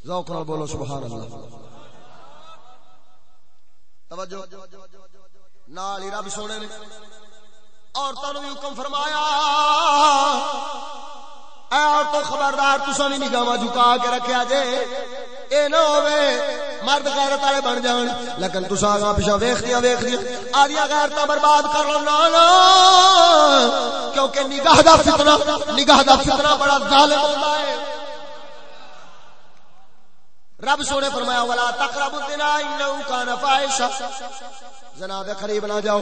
ذوق نال بولو، سبحان اللہ۔ توجہ۔ نال ہی رب سونے نے عورتوں نو بھی حکم فرمایا، اے اور تو خبردار تسا بھی نگاہ جھکا کے رکھیا جے۔ اے نہ ہوے مرد غیرت والے بن جان۔ لیکن تسا آگا پیچھا ویکھدیاں ویکھدیاں۔ آدیاں غیرتاں برباد کر لو نا کیونکہ نگاہ دا فتنہ، نگاہ دا فتنہ بڑا ظالم ہوندا ہے۔ رب سونے فرمایا، ولا تقرب الزنا انه كان فاحشا زنا دے قریب نہ جاؤ۔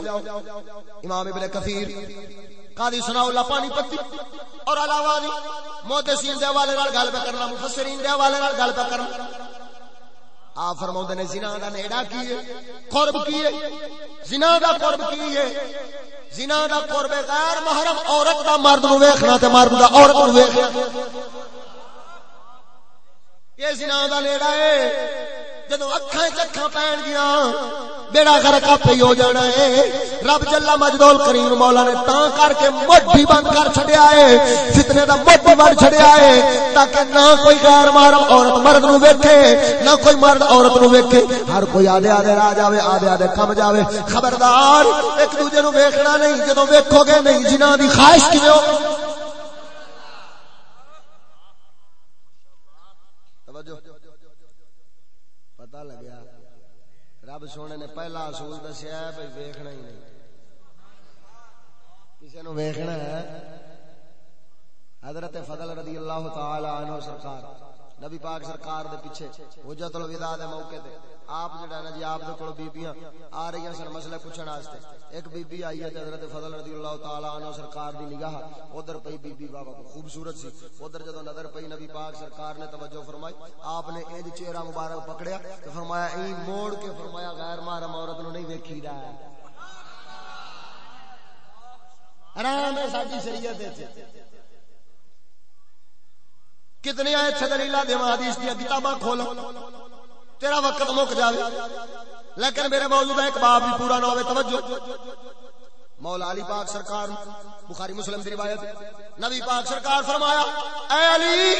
امام ابن کثیر، قاضی سنا اللہ پانی پتی۔ اور علاوہ دی محدثین دے حوالے نال گل پہ کرنا، مفسرین دے حوالے نال گل پہ کرنا۔ آ فرماؤں نے، زنا دا نیڑا کی ہے؟ قرب کی ہے؟ زنا دا قرب کی ہے؟ زنا دا قرب غیر محرم، عورت دا مرد نو ویکھنا تے مرد دا عورت نو ویکھنا۔ یہ زنا دا نیڑا ہے۔ جدو اکھاں چکھاں پین گیا، بیڑا غرق آپ ہی ہو جانا ہے۔ رب جلا مجدول کریم مولا نے تاں کر کے مٹھی بند کر چھڑیا ہے۔ فتنے دا مٹھی بند چھڑیا ہے۔ تاکہ نہ کوئی غیر محرم عورت مرد نو ویکھے، نہ کوئی مرد عورت نو ویکھے۔ ہر کوئی آدھے آدھے راہ جاوے، آدھے آدھے کم جاوے۔ خبردار، ایک دوجے نو ویکھنا نہیں جدو ویکھو گے نہیں جنہاں دی خواہش کیویں ہو پتا لگیا رب سونے نے پہلا اصول دسیا ہے بھائی ویکھنا ہی نہیں کسی نو ویکھنا ہے حضرت فضل رضی اللہ تعالی عنہ سرکار نبی پاک سرکار دے پیچھے۔ حجت الوداع دے موقع تے۔ آپ جڑا نا جی آپ دے کول بیبییاں آ رہی ہیں سن مسئلہ پوچھن واسطے۔ ایک بی بی آئی ہے حضرت فضل رضی اللہ تعالی عنہ سرکار دی نگاہ۔ ادھر پئی بی بی بابا خوبصورت سی۔ ادھر جدو نظر پئی نبی پاک سرکار نے توجہ فرمائی۔ آپ نے انج چہرہ مبارک پکڑیا تے فرمایا، ای موڑ کے فرمایا، غیر محرم عورت نو نہیں ویکھی دا آرام ہے ساڈی شریعت وچ۔ کتنی اچھے دلیلہ دیوا حدیث دیا، کتاباں کھولو۔ تیرا وقت مک جاوے۔ لیکن میرے موجود ایک باب بھی پورا نہ ہوئے، توجہ۔ مولا علی پاک سرکار، بخاری مسلم دی روایت۔ نبی پاک سرکار فرمایا، اے علی،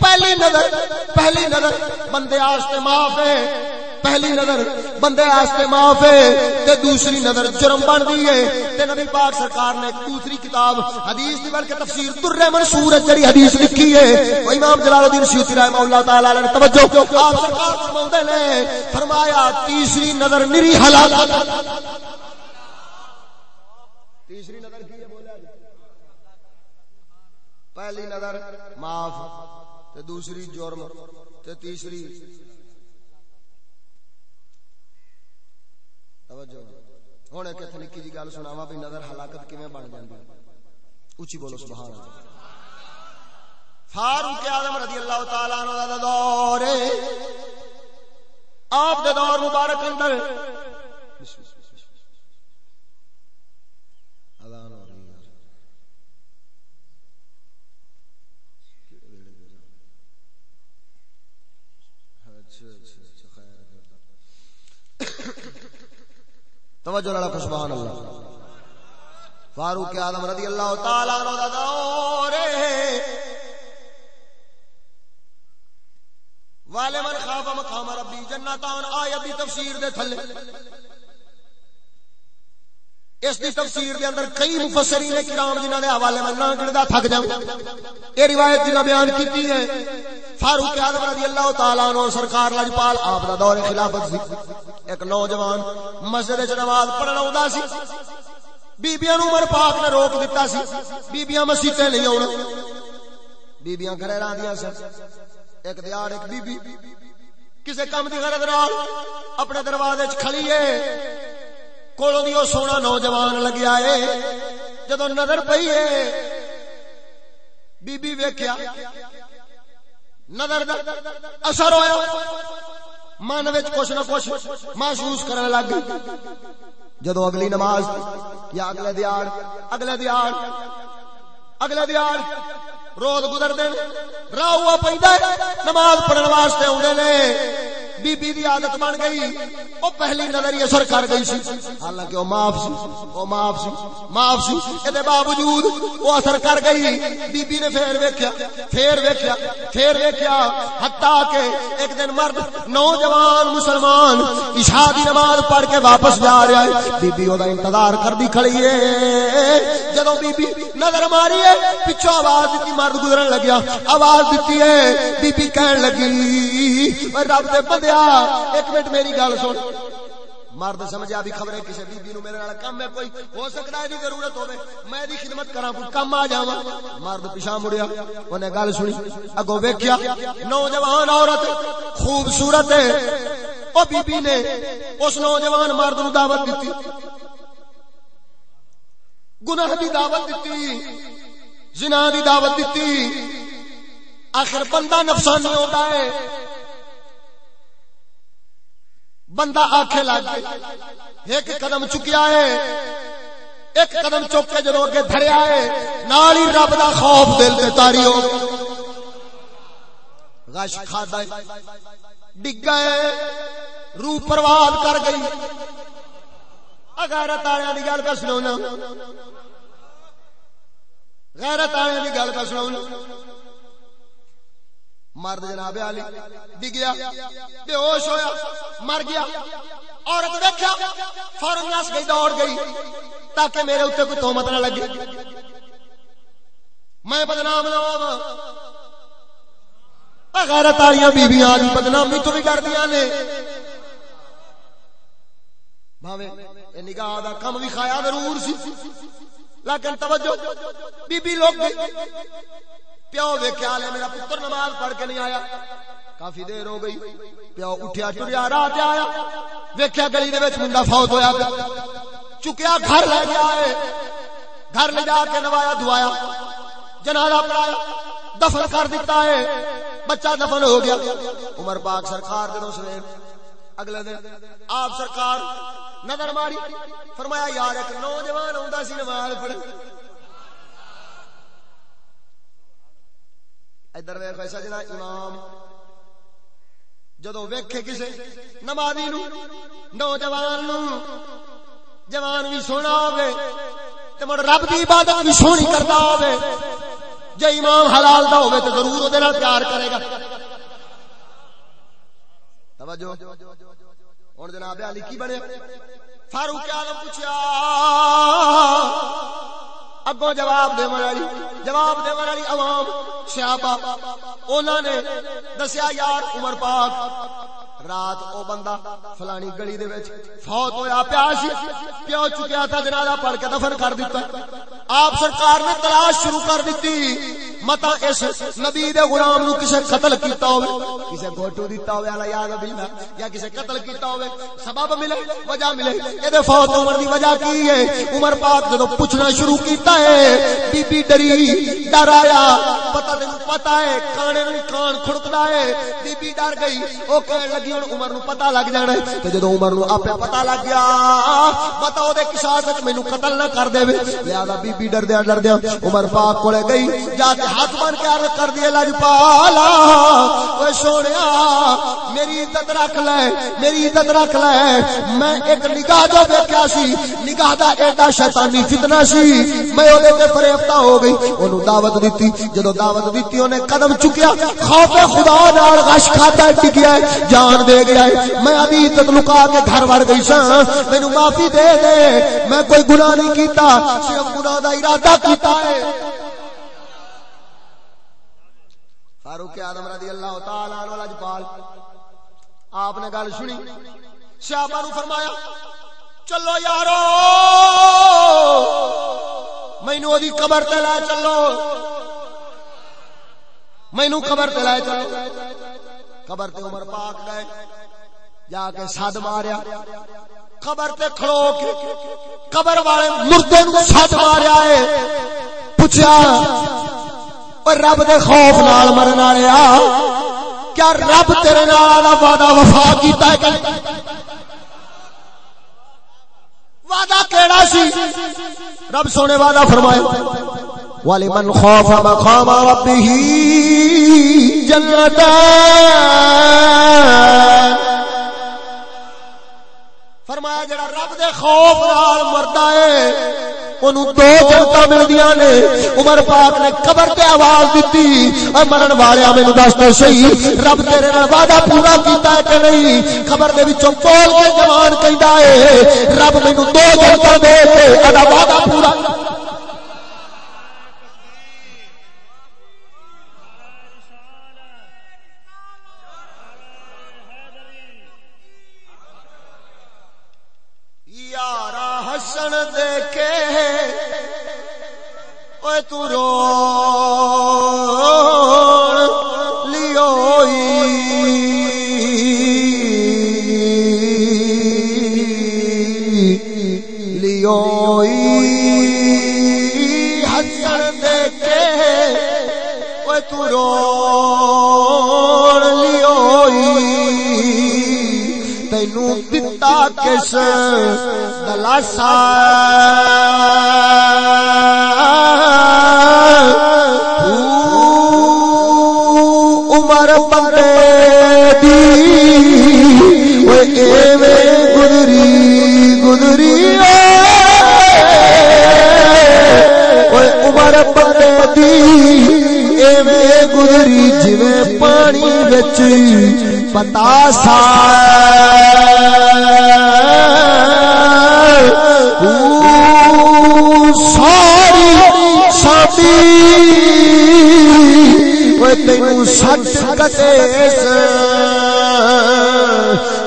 پہلی نظر پہلی نظر، بندے آستے معاف ہے۔ پہلی نظر بندے آستے معاف ہے تے دوسری نظر جرم بن دی ہے تے نبی پاک سرکار نے ایک دوسری کتاب حدیث دی بلکہ تفسیر در منصور ہے جڑی حدیث لکھی ہے وہ امام جلال الدین سیوطی رحمہ اللہ تعالی علیہ توجہ آپ سرکار فرماتے نے فرمایا تیسری نظر نری حلال تیسری نظر کی ہے بولیا جی؟ پہلی نظر معاف تے دوسری جرم تے تیسری توجہ۔ ہوں ایک نکی جی گل سناوا بھی نظر ہلاکت کیون بن جاتی اچھی بولو سبحان اللہ۔ فاروق اعظم رضی اللہ تعالی عنہ دا دور آپ دے دور مبارک اندر توجہ لڑا سبحان اللہ۔ فاروق اعظم رضی اللہ تعالی عنہ دا دور والے من خواب مقام ربی جنتان آیت دی تفسیر دے تھلے۔ اس دی تفسیر دے اندر کئی مفسرین کرام جنہاں دے حوالے میں نہ گڑدا تھک جاؤں۔ اے روایت جنہاں بیان کیتی ہے، فاروق اعظم رضی اللہ تعالی عنہ سرکار لاجپال، آپ دا دور خلافت سی۔ ایک نوجوان مسجد وچ نماز پڑھن اوندا سی۔ بیبییاں نوں عمر پاک نے روک دتا سی۔ بیبییاں مسجد تے نہیں آਉਣਾ بیبییاں گھرے رہندیاں سن۔ ایک دیار ایک بی بی کسے کام دی غرض نال اپنے دروازے وچ کھڑی ہے۔ کولوں دی او سونا نوجوان لگیا ہے۔ جدوں نظر پئی ہے بی بی ویکھیا، نظر دا اثر ہویا، من وچ کچھ نہ کچھ محسوس کرنے لگ جدو اگلی نماز، یا اگلے دیار اگلے دیار اگلے دیار روز گزر دے راہ ہوا پہ نماز پڑھنے واسطے آدھے نے۔ بی بی دی عادت بن گئی۔ او پہلی نظر ہی اثر کر گئی سی۔ حالانکہ او معاف سی۔ او معاف سی۔ معاف سی۔ اے دے باوجود او اثر کر گئی۔ بی بی نے پھر ویکھیا۔ پھر ویکھیا۔ پھر ویکھیا۔ حتا کہ ایک دن مرد نوجوان مسلمان عشاء دی نماز پڑھ کے واپس جا رہا ہے۔ بی بی او دا انتظار کردی کھڑی ہے۔ جدوں بی بی نظر ماری ہے پیچھے آواز دیتی مرد گزرن لگیا۔ آواز دیتی ہے، بی بی کہن لگی رب دے بندے بندیا ایک منٹ میری گل سن۔ مرد سمجھا بھی خبر ہے کسی بی بی نو میرے نال کم ہے، کوئی ہو سکتا ہے دی ضرورت ہوے میں دی خدمت کراں، کوئی کم آ جاواں۔ مرد پیچھے مڑیا اونے گل سنی۔ اگوں ویکھیا، نوجوان عورت خوبصورت ہے۔ او بی بی نے اس نوجوان مرد نو دعوت دتی گناہ دی دعوت دتی زنا دی دعوت دتی آخر بندہ نفسانی ہوتا ہے۔ بندہ آنکھیں لگ ایک قدم چکیا ہے۔ ایک قدم چک کے جدو اگے دھریا ہے۔ نال ہی رب دا خوف دل تے تاری ہو غش کھادا ہے۔ ڈگا ہے۔ روح پرواد کر گئی۔ غیرت والے دی گل پہ سنا غیرت والے دی گل پہ سنا مرد جناب علی ڈگیا بے ہوش ہویا، مر گیا۔ عورت دیکھا فورن نس گئی، دوڑ گئی، تاکہ میرے اتنے کوئی تہمت نہ لگے۔ میں بدنام نہ ہوا غیرت والی بیبیاں آج بدنامی تو بھی کر دیا نے۔ بھاوے نگاہ دا کم بھی کھایا ضرور سی۔ لیکن توجہ بی بی لوگ پیو ویکیا لے میرا پتر نماز پڑھ کے نہیں آیا۔ کافی دیر ہو گئی۔ پیو اٹھیا ٹریا رات آیا۔ ویکیا گلی دے وچ منڈا فوت ہویا چکیا گھر لے گیا ہے گھر لے جا کے نوایا دعایا جنازہ پڑھایا۔ دفن کر دیتا ہے۔ بچہ دفن ہو گیا۔ عمر پاک سرکار دنوں سویر اگلے دن آپ سرکار نظر ماری۔ فرمایا، یار ایک نوجوان ہوندا سی نماز پڑھ ادھر ویکھ ایسا جڑا امام۔ جدو ویکھے کسے نمازی نو نوجوان نو جوان بھی سونا ہوے، تے مڑ رب دی عبادت بھی سونی کردا ہوے، جے امام حلال دا ہوے تے ضرور اودے نال پیار کرے گا۔ توجہ۔ ہن جناب علی کی بنے؟ فاروق اعظم پوچھیا۔ اگوں جواب دے والی، جواب دے والی عوام صحابہ انہاں نے دسیا، یار عمر پاک، رات او بندہ فلانی گلی دے وچ فوت ہویا، پیا سی پیو چکیا تھا، جنازہ پڑھ کے دفن کر دیتا آپ سرکار نے تلاش شروع کر دیتی متا اس نبی دے غلام نو کسے قتل کیتا ہوے کسے گھوٹو دیتا ہوے اللہ یاد ابھی باللہ یا کسے قتل کیتا ہوے سبب ملے، وجہ ملے۔ اے دے فوت عمر دی وجہ کی ہے؟ عمر پاک جدوں پوچھنا شروع کیتا ہے، بی بی ڈری، ڈر آیا، پتہ تینوں پتہ ہے، کانے نوں کان کھڑکدا ہے، بی بی ڈر گئی، او کہن لگی ہن عمر نو پتہ لگ جانا ہے۔ تے جدوں عمر نو اپے پتہ لگ گیا پتہ او دے قصاص وچ مینوں قتل نہ کر دے لہذا بی بی ڈر دیا ڈر دیا عمر پاک کولے گئی، جا کے ہاتھ بن کے عرض کر دیے لجپالا اوے سونیا میری عزت رکھ لے، میری عزت رکھ لے۔ میں ایک نگاہ جو دیکھیا سی، نگاہ دا ایڈا شیطانی فتنہ سی۔ میں اودے تے فریفتہ ہو گئی۔ اونوں دعوت دتی جدوں دعوت دتی اونے قدم چکیا۔ خوف خدا نال غش کھاتا ٹکیا جان دے گیا ہے۔ میں ابھی عزت لکا کے گھر وڑ گئی سا مینوں معافی دے دے۔ میں کوئی گناہ نہیں کیتا، صرف گناہ دا ارادہ کیتا ہے۔ فاروق اعظم رضی اللہ تعالی عنہ لجپال آپ نے گل سنی۔ صحابہ نو فرمایا، چلو یارو، مینو دی قبر تے لے چلو۔ مینو قبر تے لے چلو۔ قبر تے عمر پاک گئے، جا کے سد ماریا۔ قبر تے کھڑو کے قبر والے مردے نو سد ماریا ہے۔ پوچھا پر رب دے خوف نال مرن والے آ۔ کیا رب تیرے نال وعدہ وفا کیتا ہے کہ وعدہ کیڑا سی؟ رب سونے وعدہ فرمایا والے من خوف مقام ربه جنتان فرمایا جڑا رب دے خوف نال مردا ہے اونوں دو جنتا ملدیاں نے۔ عمر پاک نے قبر تے آواز دیتی مرن والےاں، مینوں دس تو صحیح۔ رب تیرے نال وعدہ پورا کیتا ہے کہ نہیں؟ خبر دے وچوں بول کے جوان کہندا ہے، رب مینوں دو جنتا دے تے ادا وعدہ پورا تو رو پتا سا ساری ساتھی تین سٹ کٹے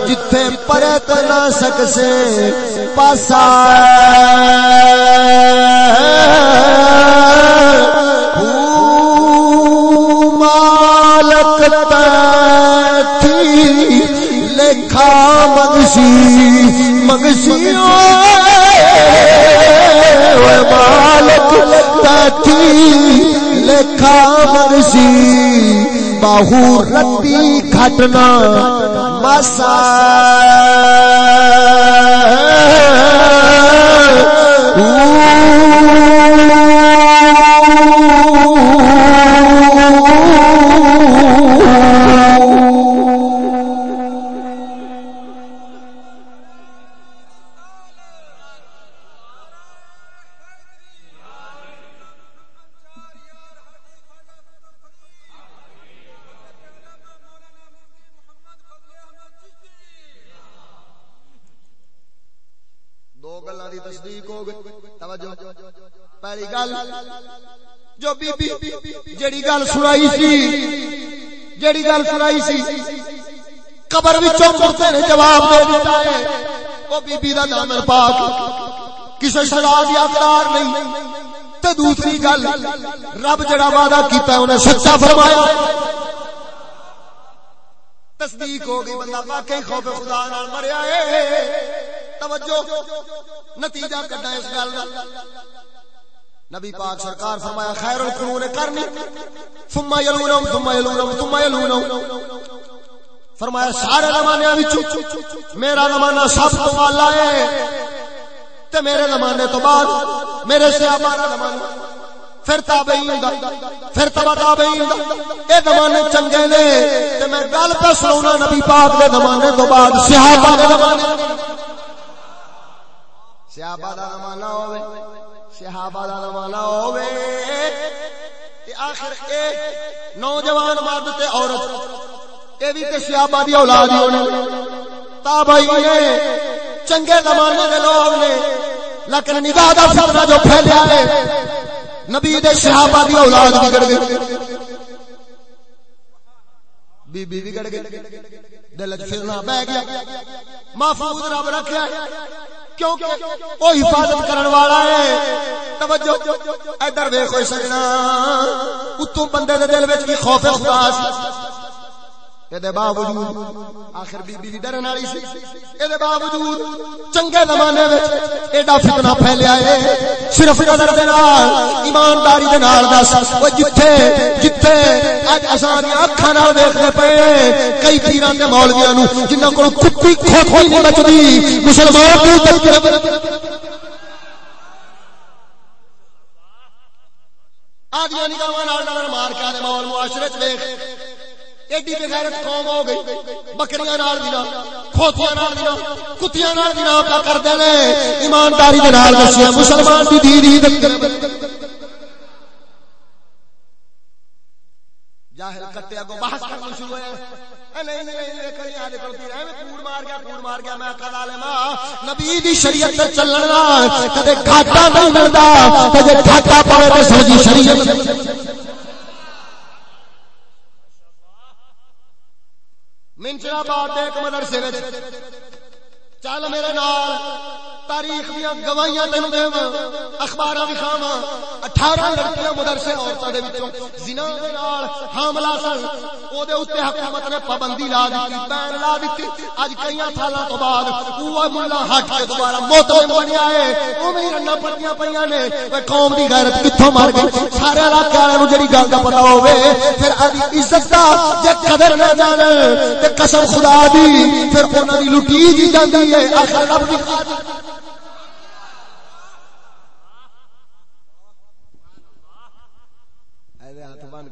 جتھے پرت نہ سکسے پاسا۔ مگسی مگسی مالک تاتی لکھا مغشی باہو رتی گھٹنا مسا سنائی سی جڑی گل سنائی سی، قبر وچوں مردے نے جواب دے دیتا ہے او بی بی دا دامن پاک، کسے سزا دی حقدار نہیں۔ تے دوسری گل، رب جڑا وعدہ کیتا ہے، انہیں سچا فرمایا۔ تصدیق ہو گئی، بندہ واقعی خوف خدا نال مریا ہے۔ توجہ، نتیجہ کڈا اس گل دا۔ نبی پاک سرکار فرمایا خیر القرون کرنی. ثم یلونهم ثم یلونهم ثم یلونهم فرمایا، سارے زمانے وچ میرا زمانہ سب تو والا ہے۔ تے میرے زمانے تو بعد میرے صحابہ دا زمانہ۔ پھر تابعین دا، پھر تبع تابعین دا۔ اے زمانے چنگے نے۔ تے میں گل پہ سناونا نبی پاک دے زمانے تو بعد صحابہ دے زمانے۔ صحابہ دا زمانہ ہوے صحابہ دا زمانہ ہوے تے آخر اے نوجوان مرد تے عورت، اے بھی تے صحابہ دی اولاد ہی ہونے تابعین نے چنگے زمانے دے لوگ نے۔ لیکن نگاہ دا فتنہ جو پھیلیا ہے نبی دے صحابہ دی اولاد بگڑ گئی۔ بی بی بگڑ گئی۔ دل وچ فرنا بہ گیا۔ محفوظ رب رکھیا۔ کیونکہ وہ حفاظت کرن والا ہے۔ توجہ۔ ادھر ویکھو سجنا۔ اتوں بندے دے دل وچ بھی خوف خدا سی اے باوجود آخر بی بی ڈرن والی سی اے باوجود چنگے زمانے وچ ایڈا فتنہ پھیلیا ہے صرف نظر دے نال ایمانداری دے نال دس او جتھے جتھے اج اساں دی اکھاں نال ویکھدے پئے کئی پیراں تے مولویاں نو جنہاں کول کتی کھوکھوئی نہیں بچدی مسلمان دی تذکرہ آدیاں نگاہاں نال نظر مار کے آدے مول معاشرے چ ویکھ ایڈی بغیرت قوم ہو گئی۔ بکریاں نال بھی کھوتیاں نال دینا کتیاں نال دینا پا کردے نے ایمانداری دے نال دسیا مسلمان دی دی دی جاہل کٹے اگوں بحث کرنا شروع ہویا نہیں نہیں تیر جی، ہاں جی، ایویں کوڑ مار گیا، کوڑ مار گیا، میں نبی دی شریعت تے کدے گھاٹا نہیں ملدا کدے گھاٹا پڑے تے جی شریعت۔ منچرا باد ایک مدرسے چل میرے نال۔ تاریخ دیا گواہیاں تین دے اخبار دکھاوا اٹھارہ لڑکیاں مدرسے عورتوں کے زنا حاملہ سن۔ وہ حکومت نے پابندی لا دی بین لا دیتی اج کئی سالوں تو بعد وہ ملا ہٹ کے دوبارہ موتم بنیا ہے وہ بھی رنگا پڑیاں پہ نے۔ قوم کی غیرت کتوں مر گئی؟ سارے علاقے والے جی گل کا پتا ہوے پھر ادی عزت کا جی قدر نہ جان قسم خدا دی، پھر انہوں کی لٹی جی جاتی ہے۔ آخر رب دی خاطر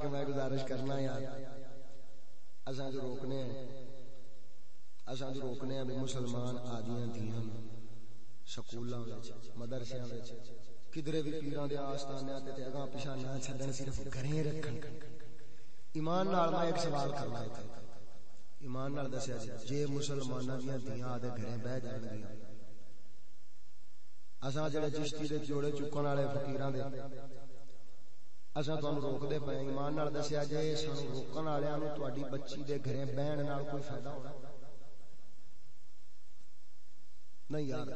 تو میں گزارش کرنا یار اساں جو روکنے ہیں، اساں جو روکنے ہیں کی مسلمان آدیاں دیاں سکولاں وچ، مدرسیاں وچ کدرے بھی پیراں دے آستانے تے اگاں پیچھے نہ چھڈن، صرف گھریں رکھن۔ ایمان نال میں ایک سوال کرنا ہے ایمان نال دسیا جی جے مسلماناں دیاں دیاں آدے گھریں بیٹھ جان گیاں، اساں جڑے چشتی دے جوڑے چکن والے فقیراں دے اساں تانوں روک دے پئے ایمان نال دسیا جے سانو روکن والےاں نوں تہاڈی بچی دے گھریں بہن نال کوئی فائدہ ہونا نہیں یار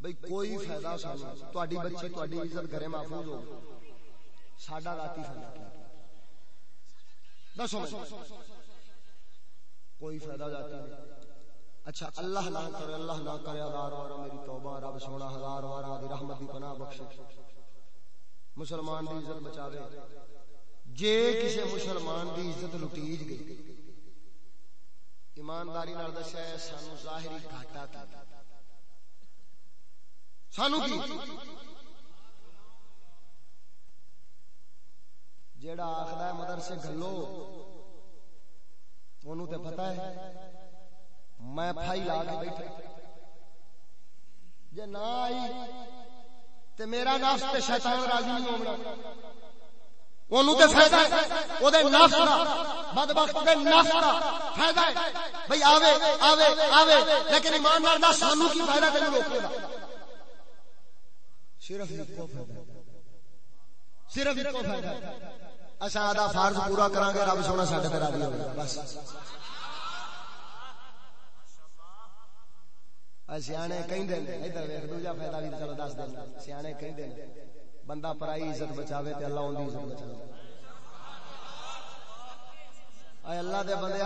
بھائی کوئی فائدہ سانو تہاڈی بچی تہاڈی عزت کرے محفوظ ہو ساڈا ذاتی فائدہ دسو کوئی فائدہ ذاتی نہیں اچھا اللہ نہ کرے اللہ نہ کرے ہزار وار میری توبہ رب سونا ہزار وار دی رحمت دی پناہ بخشے مسلمان دی عزت بچاوے۔ جے کسی مسلمان دی عزت لٹیج گئی۔ ایمانداری نال دسیا ہے، سانو ظاہری گھاٹا کی۔ سانو کی؟ جیڑا آخدا ہے، مدرسے گلو اونوں تے پتہ ہے، میں پھائی لا کے بیٹھا۔ جے نہ آئی تے میرا نفس تے شیطان راضی نہیں ہونا۔ اونوں تے فائدہ ہے او دے نفس دا، بدبخت دے نفس دا فائدہ ہے۔ بھئی آوے آوے آوے، لیکن ایمان نال دا سانو کی فائدہ تے روکے دا صرف اکو فائدہ صرف اکو فائدہ اساں دا فرض پورا کران گے رب سونا ساڈے تے راضی ہوگا بس۔ سیانے کہندے نے، ادھر ویکھ، دوجا فائدہ بھی چلو دس دے سیانے کہندے نے، بندہ پرائی عزت بچاوے تے اللہ ان دی عزت بچاوے۔ اے اللہ دے بندے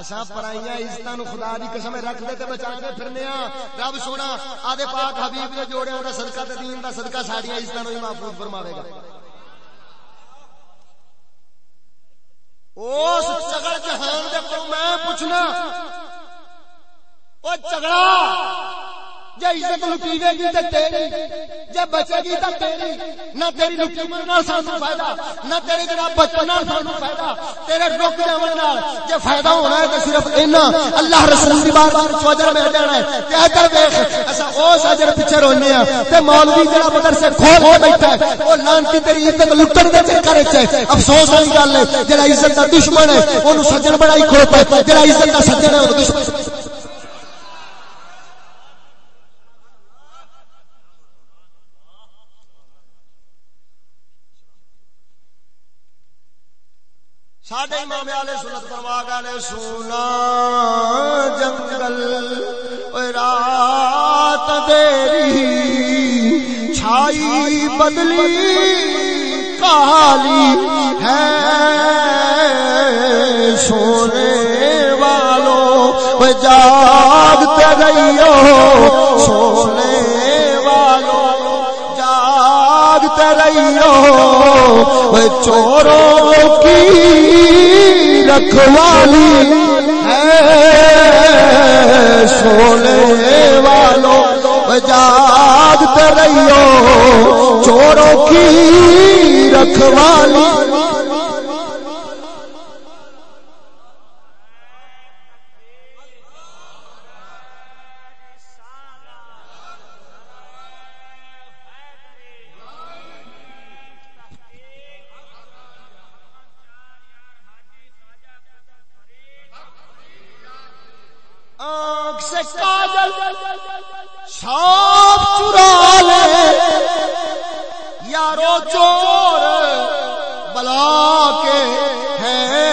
اساں پرائیاں عزتاں نو خدا دی قسم رکھ دے تے بچا کے پھرنے ہاں رب سونا آدے پاک حبیب دے جوڑے دا صدقہ تے دین دا صدقہ ساڈیاں عزتاں نو ہی محفوظ فرماوے گا۔ اس چگڑ جہان دے کو میں پوچھنا او چگڑا جے عزت گی تے تیری جے بچے گی تے تیری نہ تیری نال سانو فائدہ نہ تیرے بچپن نال سانو فائدہ تیرے رک جاون نال جے فائدہ ہونا ہے تے صرف اینا اللہ رسول دی بار بار چوجر مل جانا ہے تے دیکھ اسا پیچھے رونے ہاں تے مولوی جڑا مدرسے کھول کے بیٹھا ہے او لانتی تیری عزت لٹن دے چکر وچ ہے افسوس والی گل ہے جڑا عزت دا دشمن ہے اونوں سجن بڑائی کھوتا ہے جڑا عزت دا سجن ہے او دشمن ساڈے امام والے سنت فرما گئے سونا جنگل رات دیری چھائی بدلی، کالی ہے۔ سونے والوں جاگتے رہیو سونے لو چوروں کی رکھوالی ہے۔ سونے والوں جاگتے رہیو چوروں کی رکھوالی سے کاجل شام چرا لے۔ یارو چور بلا کے ہیں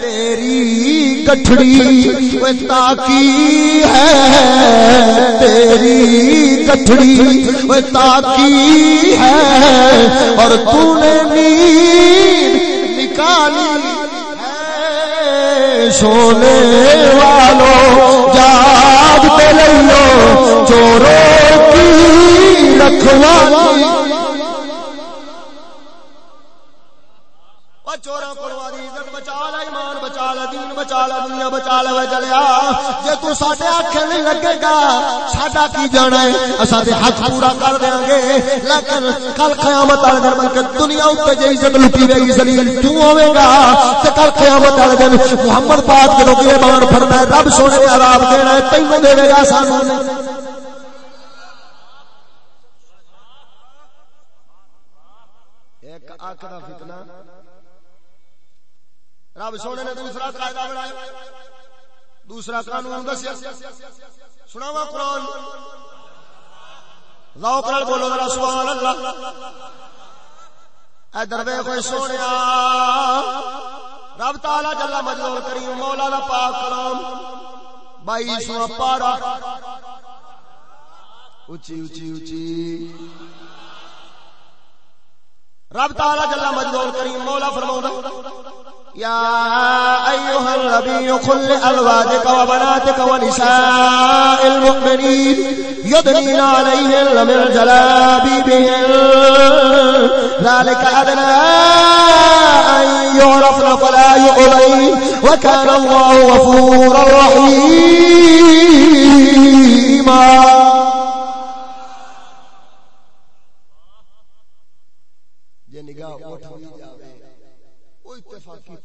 تیری گٹھڑی تاکی ہے۔ تیری گٹھڑی تاکی ہے۔ اور تو نے نیند نکالی۔ سونے والو یاد پہ لو چوروں کی رکھوالی دین دنیا بچا لا چلیا جے تو ساڈے آکھے نہیں لگے گا ساڈا کی جانا ہے اساں تے حق پورا کر دیاں گے لیکن کل قیامت والے دن بلکہ دنیا اوتے جے عزت لٹی گئی ذلیل تو ہوے گا تے کل قیامت والے دن محمد پاک جدوں کہ ایمان فرمائے رب سونے نے عذاب دینا ہے تینوں دے گا سانوں ایک اکھ دا فتنہ رب سونے نے دوسرا قاعدہ بنایا، دوسرا قانون دسیا۔ سناوا قرآن۔ ذوق نال بولو ذرا، سبحان اللہ۔ ادھر ویکھو سونے رب تعالی جل مجدول کریم مولا دا پاک کلام۔ بائی سو پارا۔ اچھی اچھی اچھی۔ رب تعالی جل مجدول کریم مولا فرماؤں يا أيها النبي قل لأزواجك وبناتك ونساء المؤمنين يدنين عليهن من جلابيبهن. ذلك أدنى أن يعرفن فلا يؤذين وكان الله غفورا رحيما.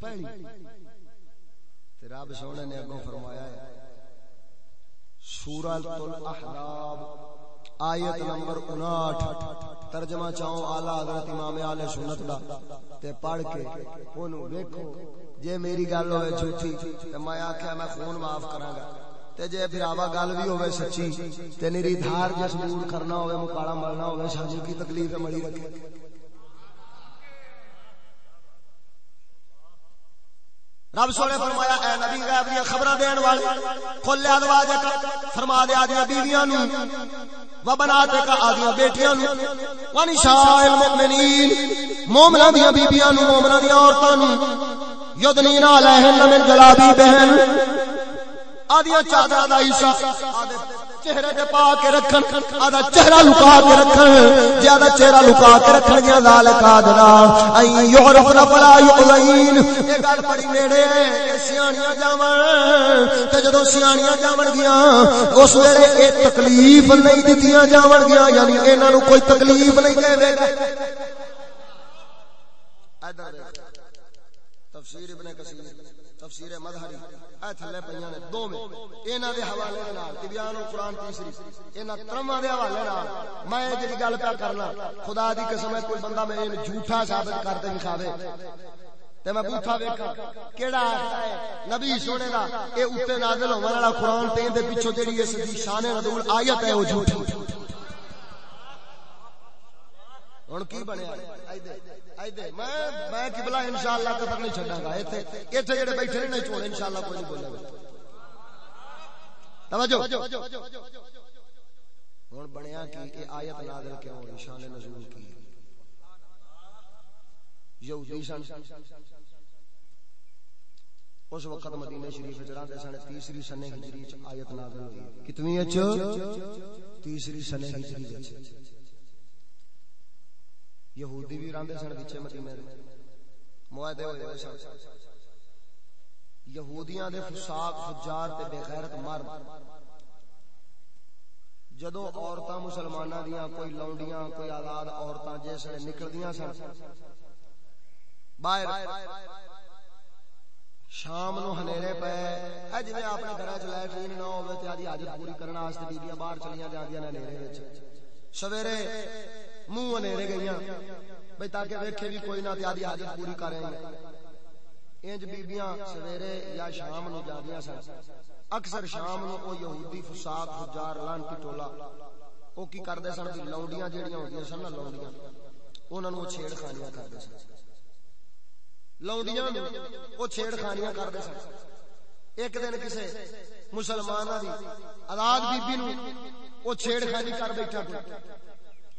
پہلی۔ رب سونے نے اگوں فرمایا ہے، سورۃ الاحزاب، آیت نمبر 59 ترجمہ چاہو اعلی حضرت امام اہل سنت دا۔ تے پڑھ کے اونوں ویکھو، جے میری گل ہوے جھوٹی تے میں آکھیا میں خون معاف کراں گا۔ تے جے بھراوا گل بھی ہوے سچی، تے نری دھار جس مول کرنا ہوے مکالا ملنا ہوے شاجی کی تکلیف مڑی رکھے۔ رب سونے فرمایا، اے نبی، غیب دی خبراں دین والے کھول لے ادواج فرما دے آدیاں بیویاں نو و بنات کا آدیاں بیٹیاں نو و نساء المؤمنین، مومناں دی بیویاں نو مومناں دی عورتاں نو یدنینا علیہن من جلابی بہن، آدیاں چادر دا حصہ چہرے تے پا کے رکھن چہرہ لکا کے رکھن چہرہ لکا کے رکھن گیا ذالک این یہ گل نیڑے ہے سیانیاں جاون۔ تے جدوں سیانیاں جاون گیا اس ویلے اے تکلیف نہیں دتیاں جاون گیا یعنی انہاں نو کوئی تکلیف نہیں دے گا تفسیر ابن کثیر، تفسیر مظہری اے تھلے پیاں نے دو میں انہاں دے حوالے نال، تبیان القران تیسری۔ انہاں ترماں دے حوالے نال میں جڑی گل پیا کرنا، خدا دی قسم ہے، کوئی بندہ میں جھوٹا ثابت کر دے دکھاوے۔ تے میں ویکھا کیڑا ہے؟ نبی سونے دا، اے اوتے نازل ہون والا قران تے دے پیچھے جڑی اس دی شان رسول ہے، او جھوٹی۔ ہن کی بنیا؟ میں قبلہ انشاءاللہ قدر نہیں چھڈاں گا۔ ایتھے ایتھے جڑے بیٹھے نے نہیں انشاءاللہ کوئی نہیں بولے گا۔ توجہ۔ ہن بنیا کہ آیت نازل کیوں شان نزول کی۔ یہودی سن۔ اس وقت مدینہ شریف وچ رہندے سن تیسری سنے ہجری وچ آیت نازل ہوئی۔ وچ؟ تیسری سنے ہجری وچ۔ یہودی بھی راندے سن وچ مدینے دے۔ معاہدے ہوئے سن۔ یہودیاں دے فساق، فجار تے بے غیرت مرد۔ جدو عورتاں مسلماناں دیاں کوئی لونڈیاں، کوئی آزاد عورتاں جس نے نکلدیاں سن، باہر شام نو ہنیرے پے۔ اے جویں اپنے گھراں چ لائٹرین نہ ہوے تے آدی حاجت پوری کرن واسطے بیبییاں باہر چلیاں جاندیاں نے ہنیرے وچ۔ سویرے منہ ہنیرے گئیاں۔ بھئی تاکہ ویکھے بھی کوئی نہ تے آدی حاجت پوری کریں انج بیبییاں سویرے یا شام نو جاندیاں سن۔ اکثر شام نو او یہودی فساد حجار لانتی ٹولا۔ او کی کردے سن؟ بھی لونڈیاں جیڑیاں ہوندیاں سن نا، لونڈیاں۔ انہاں نو چھیڑ خانیاں کردے سن۔ لونڈیاں نو او چھیڑ خانیاں کردے سن۔ ایک دن کسے مسلماناں دی، آزاد بی بی نو او چھیڑ خانی کر بیٹھا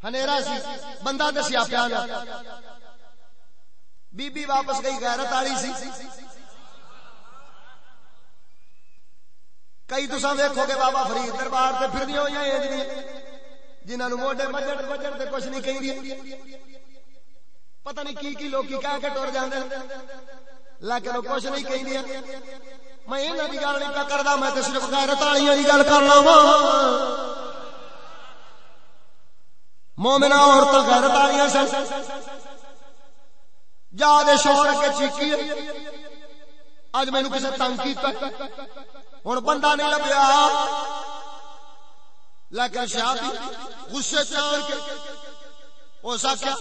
ہنیرا سی، بندہ دسیا پیا بی بی واپس گئی، غیرت والی سی۔ کئی تسا ویکھو گے، بابا فرید دربار تے پھردیاں ہوئیاں ایں جنہاں نو موڈے مجڑ مجڑ تے کچھ نہیں کہندی۔ پتہ نہیں کی کی لوکی کہہ کے ٹر جاندے۔ لیکن کچھ نہیں کہندی۔ میں انہاں دی گل نہیں پہ کردا، میں تے صرف غیرت والیاں دی گل کر لاواں۔ مومنا عورتاں غیرت والیاں سن۔ جا دے شوہر کے چیکی اج مینوں کسے تنگ کیتا۔ ہوں بندہ نہیں لبیا۔ لیکن شاہ غصے چان کے۔ ہو سکیا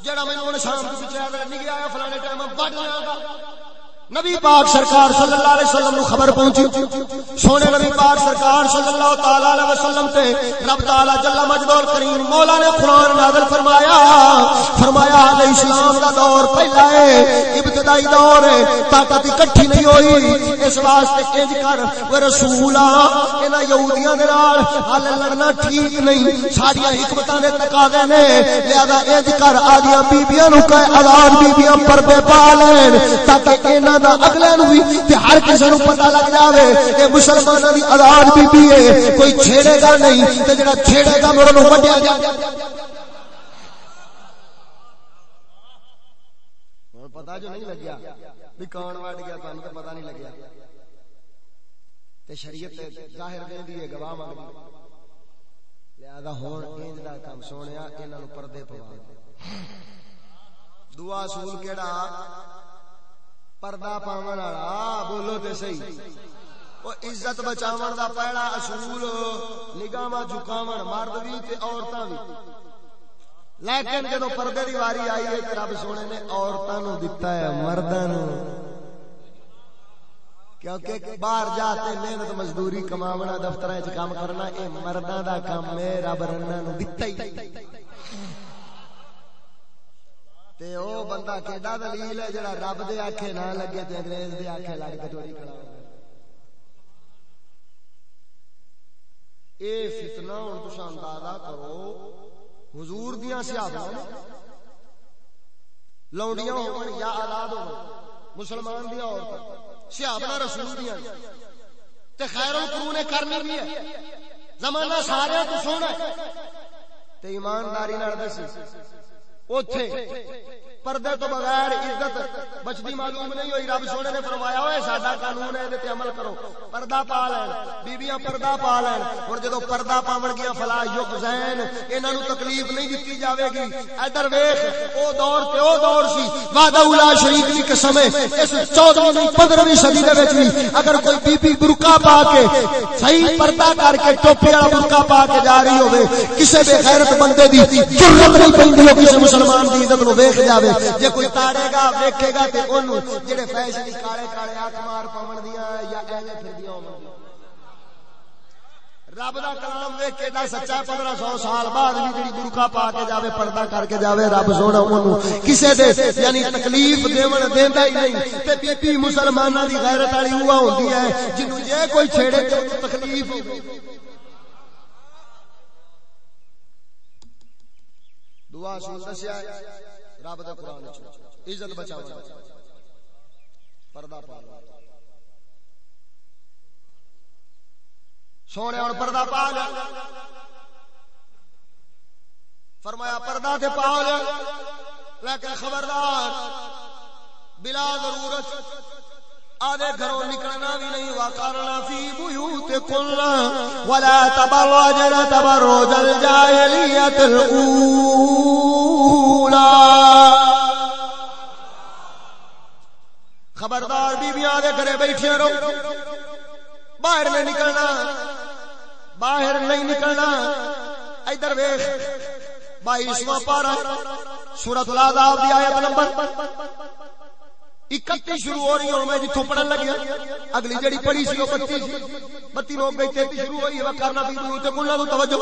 جڑا مینوں ہن شام کے پیچھے نہیں گیا فلانے ٹائم بڑھ جاگا نبی پاک سرکار صلی اللہ علیہ وسلم نو خبر پہنچی۔ سونے نبی پاک سرکار صلی اللہ تعالی علیہ وسلم تے رب تعالی جل مجدول کریم مولا نے قرآن نازل فرمایا۔ فرمایا علیہ اسلام دا دور پہلا ہے، ابتدائی دور ہے، طاقت اکٹھی نہیں ہوئی۔ اس واسطے انج کر او رسولا انہاں یہودیاں دے نال حل لڑنا ٹھیک نہیں۔ ساڈیاں حکمتاں دے تقاضے نے، لہذا انج کر آدیاں بیبییاں نو کہ آزاد بیبییاں پردے پا لین، تاکہ انہاں دا اگلے نو بھی تے ہر کسے نو پتہ لگ جاوے اے مسلماناں دی آزاد بی بی ہے، کوئی چھیڑے گا نہیں تے جڑا چھیڑے گا مرو نو وڈیا جائے ہن پتہ جو نہیں لگیا؟ بھی کون گیا، تانوں تے پتہ نہیں لگیا۔ تے شریعت ظاہر دیندی ہے، گواہ منگدی لہذا انج دا کام سونیا، انہاں نو پردے پوا دعا اصول کیڑا؟ پردہ پاون والا۔ بولو تے صحیح۔ او عزت بچاون دا پہلا اصول، نگاہاں جھکاون، مرد بھی تے عورتاں بھی۔ لیکن جدو پردے دی واری آئی ہے رب سونے نے عورتاں نو دتا ہے، مرداں نو کیونکہ باہر جاتے محنت، مزدوری کماونا، دفتراں وچ کام کرنا، اے مرداں دا کام ہے، رب رنا نو دتا ہی۔ تے او بندہ کیڈا دلیل ہے جڑا رب دے آکھے نہ لگے تے انگریز دے آکھے لگ کے ٹوری کھڑا اے فتنہ ہن تساں اندازہ کرو، حضور دیاں صحابہ لونڈیاں ہون یا اولاد ہون، مسلمان دی عورت صحابہ رسول دیاں۔ تے خیر القرون کرنی بھی ہے۔ زمانہ سارے تو سونا ہے۔ تے ایمانداری نال دسی۔ اوتھے پردے تو بغیر عزت بچتی معلوم نہیں ہوئی، رب سونے نے فرمایا ہوئے ساڈا قانون ہے تے عمل کرو۔ پردہ پا لین بیبییاں پردہ پا لین۔ اور جدو پردہ پاون گیا فلا یق زین۔ انہاں نو تکلیف نہیں دتی جاوے گی۔ ادھر ویکھ، او دور تے او دور سی۔ وعدہ الا شریک دی قسم ہے، اس 14ویں نہیں 15ویں صدی دے وچ بھی۔ اگر کوئی بی بی برقع پا کے صحیح پردہ کر کے ٹوپی والا برقع پا کے جا رہی ہوے کسے بے غیرت بندے دی ضرورت نہیں پیندی ہو کسے مسلمان دی عزت نو ویکھ جاوے۔ جے کوئی تاڑے گا ویکھے گا تے اونوں جڑے فیشن کالے کالے اکھ مار پاون دیاں یا ایویں پھردیاں ہون رب دا کلام ویکھ کے دا سچا 1500 سال بعد بھی جڑی برقع پا کے جاوے پردہ کر کے جاوے رب سونا اونوں کسے دے یعنی تکلیف دیون دیندا ہی نہیں تے بی بی مسلماناں دی غیرت والی ہوا ہوندی ہے جنوں جے کوئی چھیڑے تے تکلیف دعا سن دسیا رب دا قرآن عزت بچا پردہ پا سونے اور پردہ پا لیا فرمایا، پردہ تے پا لیا لیکن خبردار، بلا ضرورت، آدھے گھروں نکلنا بھی نہیں وقرنا فی بیوت کلنا ولا تبرجن تبرج الجاہلیت الاولا خبردار بی دے گھرے بیٹھے رہو۔ باہر نہیں نکلنا۔ باہر نہیں نکلنا۔ ادھر ویخ بائیسواں پارا سورت العذاب دی آیت نمبر۔ اکتی شروع ہو رہی ہوں میں جتوں پڑھن لگیا اگلی جڑی پڑھی سی وہ بتی سی۔ بتی روک گئی تیتی شروع ہوئی ہے کرنا بھی دور تے کلنا تو توجہ۔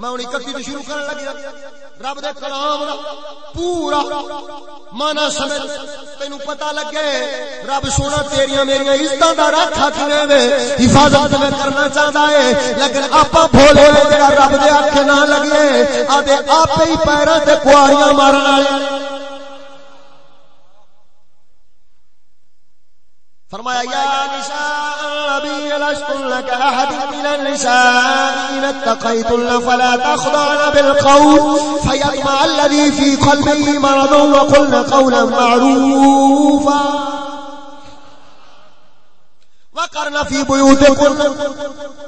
میں ہوں اکتی تو شروع کرنے لگیا ہاں۔ رب دے کلام پورا مانا سمجھ۔ تینو پتہ لگے، رب سونا تیریاں میریاں عزتاں دا رکھا کھڑے وے۔ حفاظت میں کرنا چاہتا ہے، لیکن آپا بھولے جڑا رب دے آنکھیں نہ لگے۔ آدے آپ ہی پیراں تے کواریاں مارن والے۔ فرمایا یا نساء النبي لستن لك احد من النساء ان اتقيتن فلا تخضعن بالقول فيطمع الذي في قلبه مرض وقلن قولا معروفا. وقرن في بيوتكن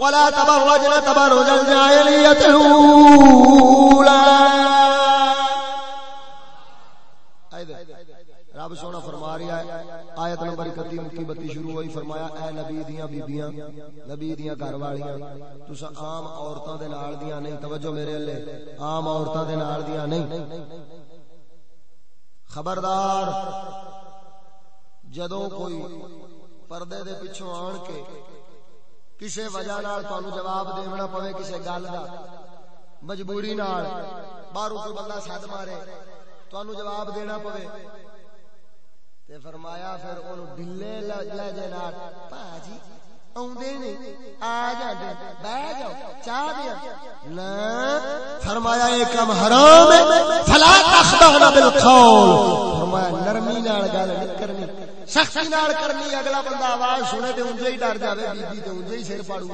ولا تبرجن تبرج الجاهلية الأولى رب سونا فرما رہا ہے آیت نمبر 31 32 شروع ہوئی، فرمایا، اے نبی دیاں بیبییاں نبی دیاں گھر والیاں، تساں عام عورتاں دے نال دیاں نہیں، توجہ میرے لے عام عورتاں دے نال دیاں نہیں۔ خبردار، جدوں کوئی پردے دے پیچھے آن کے کسے وجہ نال تانوں جواب دینا پوے، کسے گل دا مجبوری نال، باہروں کوئی بندہ سد مارے تانوں جواب دینا پوے۔ تے فرمایا پھر اونوں ڈلے لہجے نال، پاجی اوندے آ بیٹھ جاؤ، چاہ فرمایا کم حرام ہے فلا بالقول فرمایا، نرمی نال گل نہیں کرنی، سختی نال کرنی، اگلا بندہ آواز سنے تے اونجے ہی ڈر جاوے بی بی تے اونجے ہی سر پاڑو۔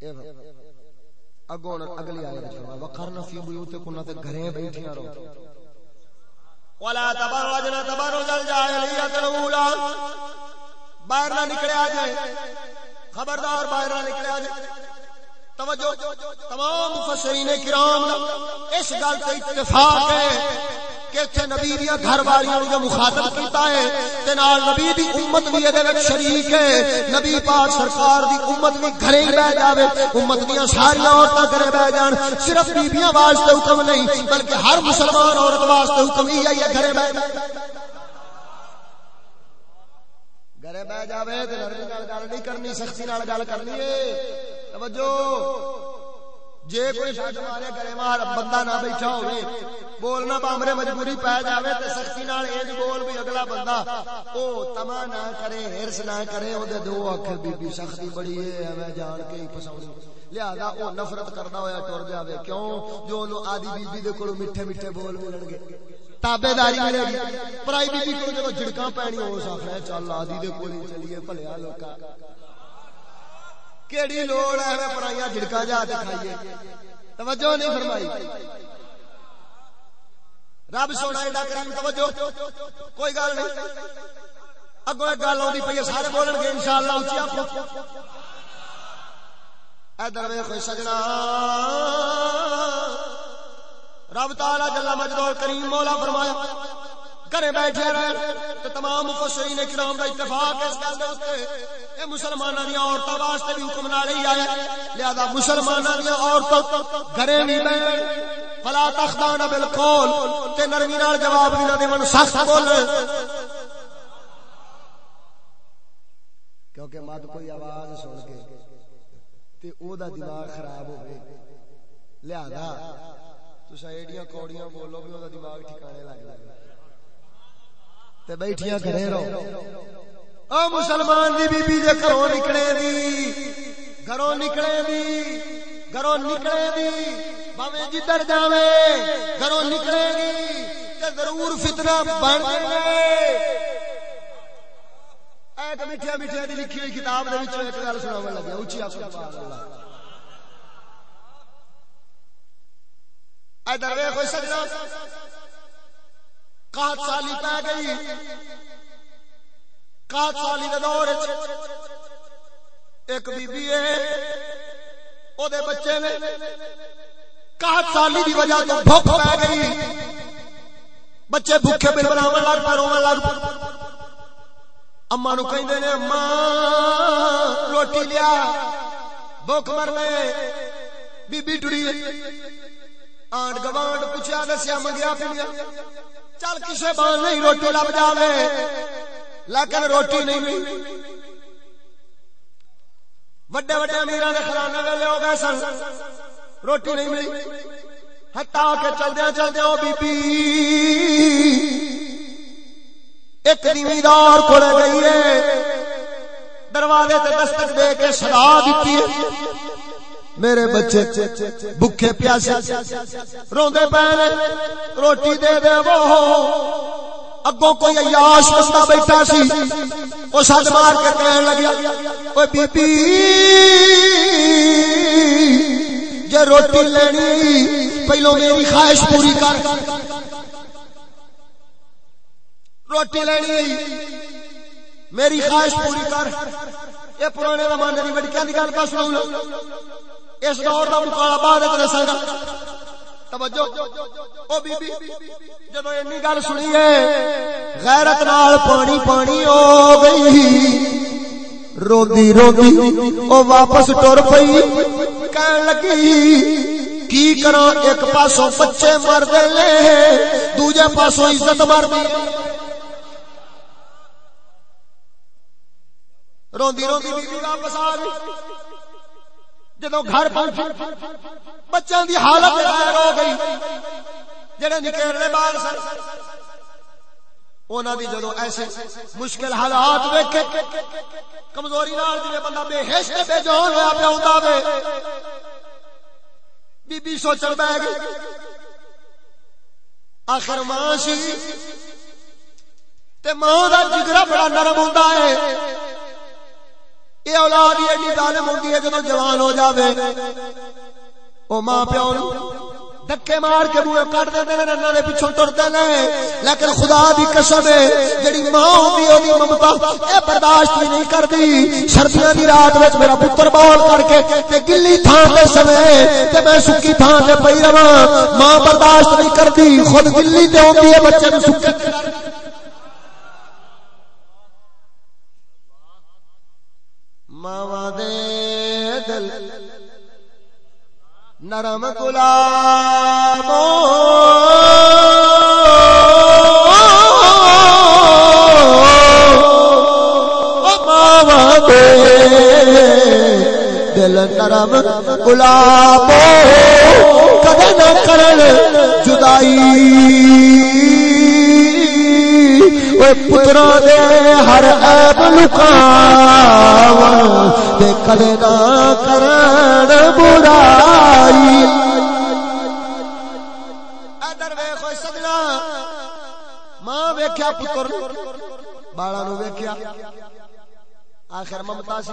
اے اگوں اگلی آیت فرمایا وقرن فی بیوتکن تے گھریں بیٹھیاں رہو۔ ولا تبرجنا تبرج الجاہلیت الاولى باہر نہ نکلیا جائے خبردار باہر نہ نکلیا جائے توجہ، تمام مفسرین کرام، اس گل تے اتفاق ہے۔ کہ نبی دیا گھر والیاں جو مخاطب کیتا ہے، تے نال نبی دی امت بھی دے وچ شریک ہے۔ نبی پاک سرکار دی امت بھی گھرے ہی بیٹھ جاوے، امت دیاں ساری عورتاں گھرے بیٹھ جان۔ صرف بیبییاں واسطے حکم نہیں، بلکہ ہر مسلمان عورت واسطے حکم ہی ہے گھرے بیٹھ گھرے بیٹھ جاوے تے نرمی نال گل نہیں کرنی، سختی نال گل کرنی ہے۔ توجہ۔ جے کوئی شاٹ مارے کرے مار بندہ نہ بیٹھا ہوئے بولنا بامرے مجبوری پہ جاوے تے سختی نال انج بول بھی اگلا بندہ، او تما نہ کرے، ہرس نہ کرے او دے دو اکھ بی بی سختی بڑی ہے میں جان کے ہی پساونی لہذا او نفرت کردا ہویا ٹر جاوے، کیوں؟ جو نو آدی بی بی دے کولوں میٹھے میٹھے بول ملن گے۔ تابے داری ملے گی۔ پرائی بی بی کو جدو جھڑکاں پینی ہو سکتا ہے چل آدی دے کول چلیے، بھلیا لوکا۔ کیڑی لوڑ ہے میں پرائیاں جھڑکا جا تے کھائیے توجہ نہیں فرمائی۔ رب سونا ایڈا کریم توجہ۔ کوئی گل نہیں۔ اگوں ایک گل آتی پی سارے بولن گے انشاءاللہ اچھی آپ ادھر ویکھو سجنا۔ رب تعالی جل مجدور کریم مولا فرمایا گھر بیٹھے رہے تو تمام مفسرین کرام کا اتفاق اس گل دے اوتے اے مسلماناں دی عورتاں واسطے بھی حکم نال ہی آیا۔ لہذا مسلماناں دی عورتاں گھرے نہیں بیٹھ فلا تخضعن بالقول۔ تے نرمی نال جواب نہیں دیون۔ سخت بول۔ کیونکہ مد کوئی آواز سن کے تے او دا دماغ خراب ہوے لہذا تساں ایڈیاں کوڑیاں بولو بھی او دا دماغ ٹھکانے لگ جائے۔ تے بیٹھیاں کرے رہو۔ او مسلمان دی بی بی دے گھروں نکلے دی۔ گھروں نکلے دی۔ گھروں نکلے دی۔ باویں جدھر جاوے، گھروں نکلے دی۔ تے ضرور فتنہ بن جائے۔ ایک میٹھیا میٹھیا دی لکھی ہوئی کتاب دے وچ ایک گل سناون لگا اونچی آپ سبحان اللہ ادھر ویکھو سجنا۔ کات سالی پہ گئی۔ کات سالی دے دور ایک بی بی ہے، او دے بچے نے کات سالی دی وجہ تو بھوک پہ گئی۔ بچے بھوکے بل بناون لگ پے، روون لگ پے۔ اما نو کہندے نے اما روٹی لیا۔ بھوک مرنے بی بی ٹری۔ آنڈ گوانڈ پوچھا دسیا، منگیا پیا چل کسے بان نہیں، روٹی لب جاوے۔ لیکن روٹی نہیں ملی۔ وڈے وڈے امیر خزانے ویلے ہو گئے سن۔ روٹی نہیں ملی۔ ہٹا کے چلدیا چلدیا بی بی ایک زمیندار کو گئی ہے۔ دروازے تے دستک دے کے صدا دیتی ہے۔ میرے بچے بھوکے پیاسے، روندے پے روٹی دے دے وہ۔ اگوں کوئی عیاش بندہ بیٹھا سی او سد مار کے کہن لگیا اوے بی بی، جے روٹی لینی، پہلو میری خواہش پوری کر۔ روٹی لینی، میری خواہش پوری کر۔ یہ پرانے زمانے کی بڑکیاں کی گل کا سنو اس دور کا مکالا بعد دساں گا توجہ۔ او بی بی جدو اینی گل سنی ہے، غیرت نال پانی پانی ہو گئی۔ روندی روندی او واپس ٹر پئی۔ کہن لگی، کی کراں ایک پاسوں بچے مر دے دوجے پاسوں عزت مر دی روندی روندی بی بی واپس آ گئی۔ جدو گھر پہنچی بچوں دی حالت ہو گئی۔ جڑے نکیرنے بال سن انہاں دی جدو ایسے مشکل حالات ویکھے، کمزوری نال جے بندہ بے ہوش تے بے جان ہوا پیا ہوندا وے، بی بی سوچن بیٹھ گئی، آخر ماں سی، تے ماں دا جگرا بڑا نرم ہوندا ہے۔ یہ اولاد ہی ایڈی ظالم ہوندی ہے جدو جوان ہو جاوے۔ او ماں پیو دکے مار کے بوئے کٹ دے نے نانے پیچھے ٹرتے نے۔ لیکن خدا دی قسم ہے، جڑی ماں ہوندی اودی ممتا اے برداشت بھی نہیں کردی۔ سردیاں دی رات وچ میرا پتر بول کر کے تے گلی تھان تے سوے تے میں سکی تھان تے پئی رواں۔ ماں برداشت نہیں کردی، خود گلی تے ہوندی ہے، بچے نو سکی ماوا دے دل نرم گلاب ماوا دے دل نرم گلاب کدے نہ کرن جدائی۔ پترا دے ہر ایب لکاو دے کدے نہ کرن برائی ادھر ویکھو سجنا ماں ویکھیا پتر بالا نو ویکھیا آخر ممتا سی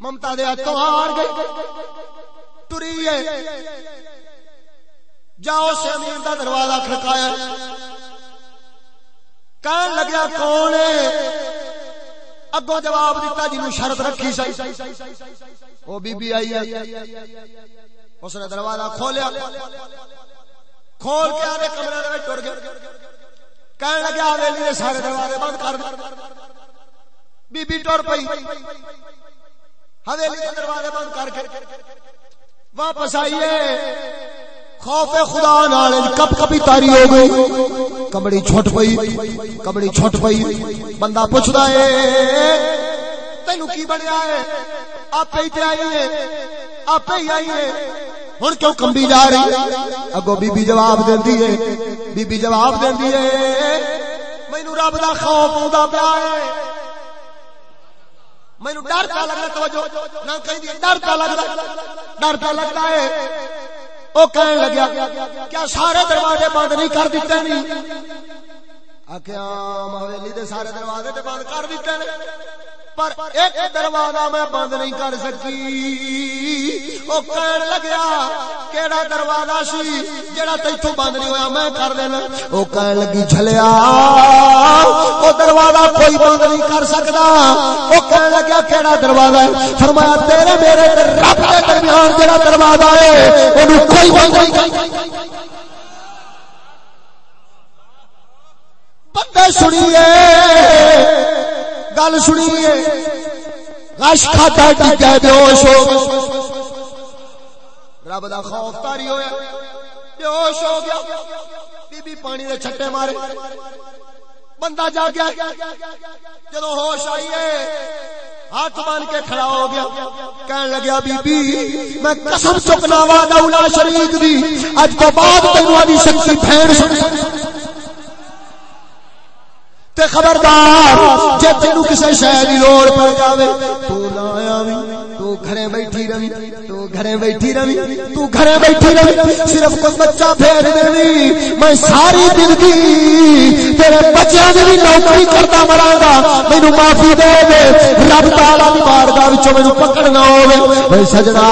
ممتا دے ہاتھوں ہار گئی ٹری ہے جاؤ سے امیر دا دروازہ کھڑکایا کہن لگیا، کون اگو جواب دیتا جنو شرط رکھی سی۔ وہ بی بی آئی اس نے دروازہ کھولیا۔ کھول کے آنے کمرے میں ٹر گیا۔ کہنے لگا حویلی نے سارے دروازے بند کر بی بی ٹر پئی۔ حویلی کے دروازے بند کر کے واپس آئیے خوف خدا نال کب کبھی تاری ہو گئی۔ کمڑی چھٹ پئی، کمڑی چھٹ پئی۔ بندہ پوچھدا ہے، تینو کی بنیا ہے؟ آپ ہی تے آئی ہے آپ ہی آئی ہے۔ ہن کیوں کمبی جا رہی اگو بی بی جواب دیندی ہے بی بی جواب دیندی ہے، مینوں رب دا خوف ہوندا پیا ہے۔ مینوں ڈر پیا لگدا توجہ۔ نہ کہندی ڈر پیا لگدا، ڈر پیا لگدا ہے۔ وہ کہنے لگیا کیا سارے دروازے بند نہیں کر دیتے؟ نہیں آخیا محویلی دے سارے دروازے تے بند کر دیتے نے۔ پر ایک دروازہ میں بند نہیں کر سکی۔ وہ کہن لگیا، کیڑا دروازہ سی جڑا تیتھوں بند نہیں ہویا، میں کر دینا۔ وہ کہن لگی، جھلیا وہ دروازہ کوئی بند نہیں کر سکدا وہ کہن لگیا، کیڑا دروازہ ہے؟ فرمایا، تیرے میرے رب کے درمیان جڑا دروازہ ہے، اونوں کوئی بند نہیں۔ کر بندے سنیے، گل سنیے۔ رش کھاتا ڈگا بیوش ہو۔ رب دا خوف تاری ہویا۔ بے ہوش ہو گیا۔ بی بی پانی دے چھٹے مارے۔ بندہ جا گیا۔ جدو ہوش آئی ہے، ہاتھ بان کے کھڑا ہو گیا۔ کہنے لگیا، بی بی، میں قسم چکنا وا دولا شریک دی۔ اج تو بعد تینوں ادی شکتی پھیر تے خبردار، جے تینوں کسے شے دی لوڑ پڑ جاوے۔ تو نہ آویں، تو گھرے بیٹھی رہی تو گھرے بیٹھی رہی تو گھرے بیٹھی رہی صرف کوئی بچہ پھیر دینی، میں ساری زندگی تیرے بچیاں دی نوکری کرتا مراں گا۔ مینوں معافی دے دے، رب تعالی دی بارگاہ وچوں مینوں پکڑنا ہوے اے سجنا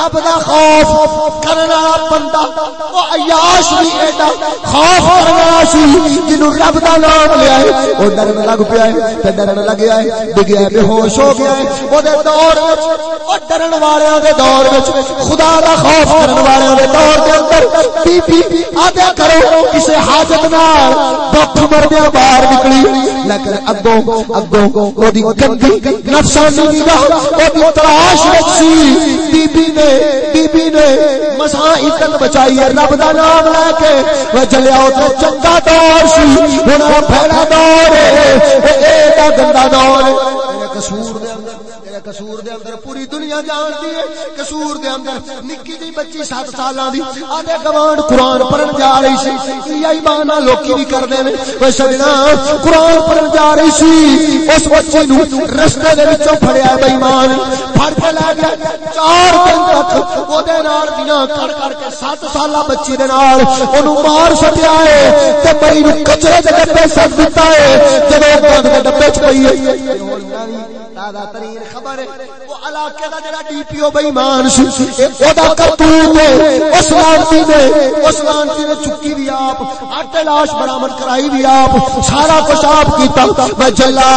رب دا خوف کرنا بندہ او عیاش بھی ایڈا خوف کرنا سی جنو رب دا نام لیا ہے او ڈرن لگ پیا ہے تے ڈرن لگیا ہے ڈگیا بے ہوش ہو گیا ہے او دے دور وچ او ڈرن والیاں دے دور وچ خدا دا خوف کرن والیاں دے دور دے اندر بی بی آدے کرو کسے حاجت نال دکھ مردیاں باہر نکلی لیکن اگوں اگوں او دی گندی نفسانی نگاہ او دی تلاش وچ سی بی نے، بی بی نے مسا عزت بچائی ہے، رب دا نام لے کے۔ وہ چلیا تے چنگا دور سی، ہن دور اے دا گندا دور قصور دے اندر قصور دے اندر پوری دنیا جانتی ہے قصور دے اندر نکی جی بچی 7 سالاں دی آدھے گوانڈ قرآن پڑھن جا رہی سی یہ ایمان لوکی بھی کردے نے او سجنا قرآن پڑھن جا رہی سی اس بچی نو رستے دے وچوں پھڑیا بے ایمان پھڑ کے لے گیا چار دن تک او دے نال دیاں کر کر کے 7 سالہ بچی دے نال اونوں مار سٹیا ہے تے بئی نو کچرے دے ڈبے سٹ دتا ہے جدوں گند دے ڈبے چ پئی ہے تازہ ترین خبر ہے علاقے دا جڑا ڈی پی او بے ایمان سی او دا کرتوت اس لانتی نے اس لانتی نے چکی آپ ہٹ لاش برآمد کرائی آپ سارا کچھ آپ کیتا میں جلا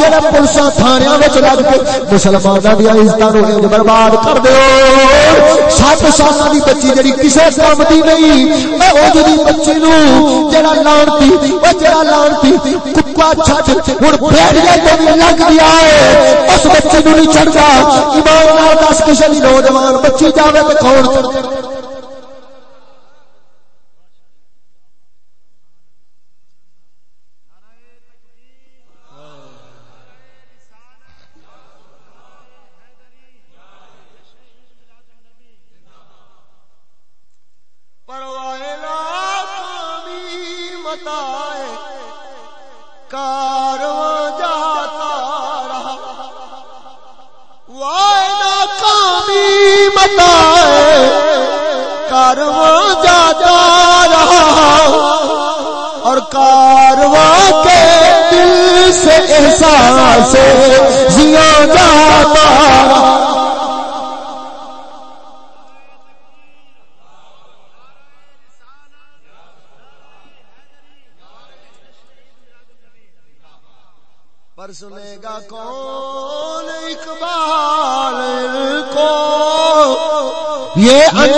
جڑا پولیساں تھانیاں وچ لگ کے مسلماناں دی عزتاں نو برباد کر دیو۔ سات سالاں دی بچی جڑی کسے کام دی نہیں اے او جڑی بچی نو جڑا لانتی او جڑا لانتی ککا چھٹ ہن بھیڑیا تے لگ گیا ہے اس بچے نو نہیں چڑھدا ایمان نال دس کسے دی نوجوان بچی جاوے تے کون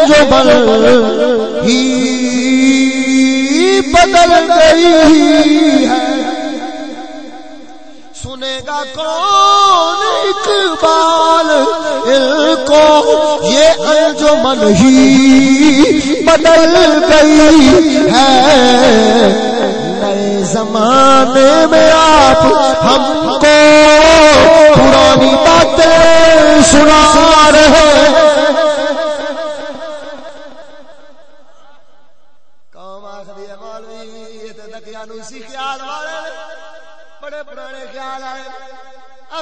یہ ہی بدل گئی ہے۔ سنے گا کون اقبال کو؟ یہ انجمن ہی بدل گئی ہے۔ نئے زمانے میں آپ ہم کو پرانی باتیں سنا رہے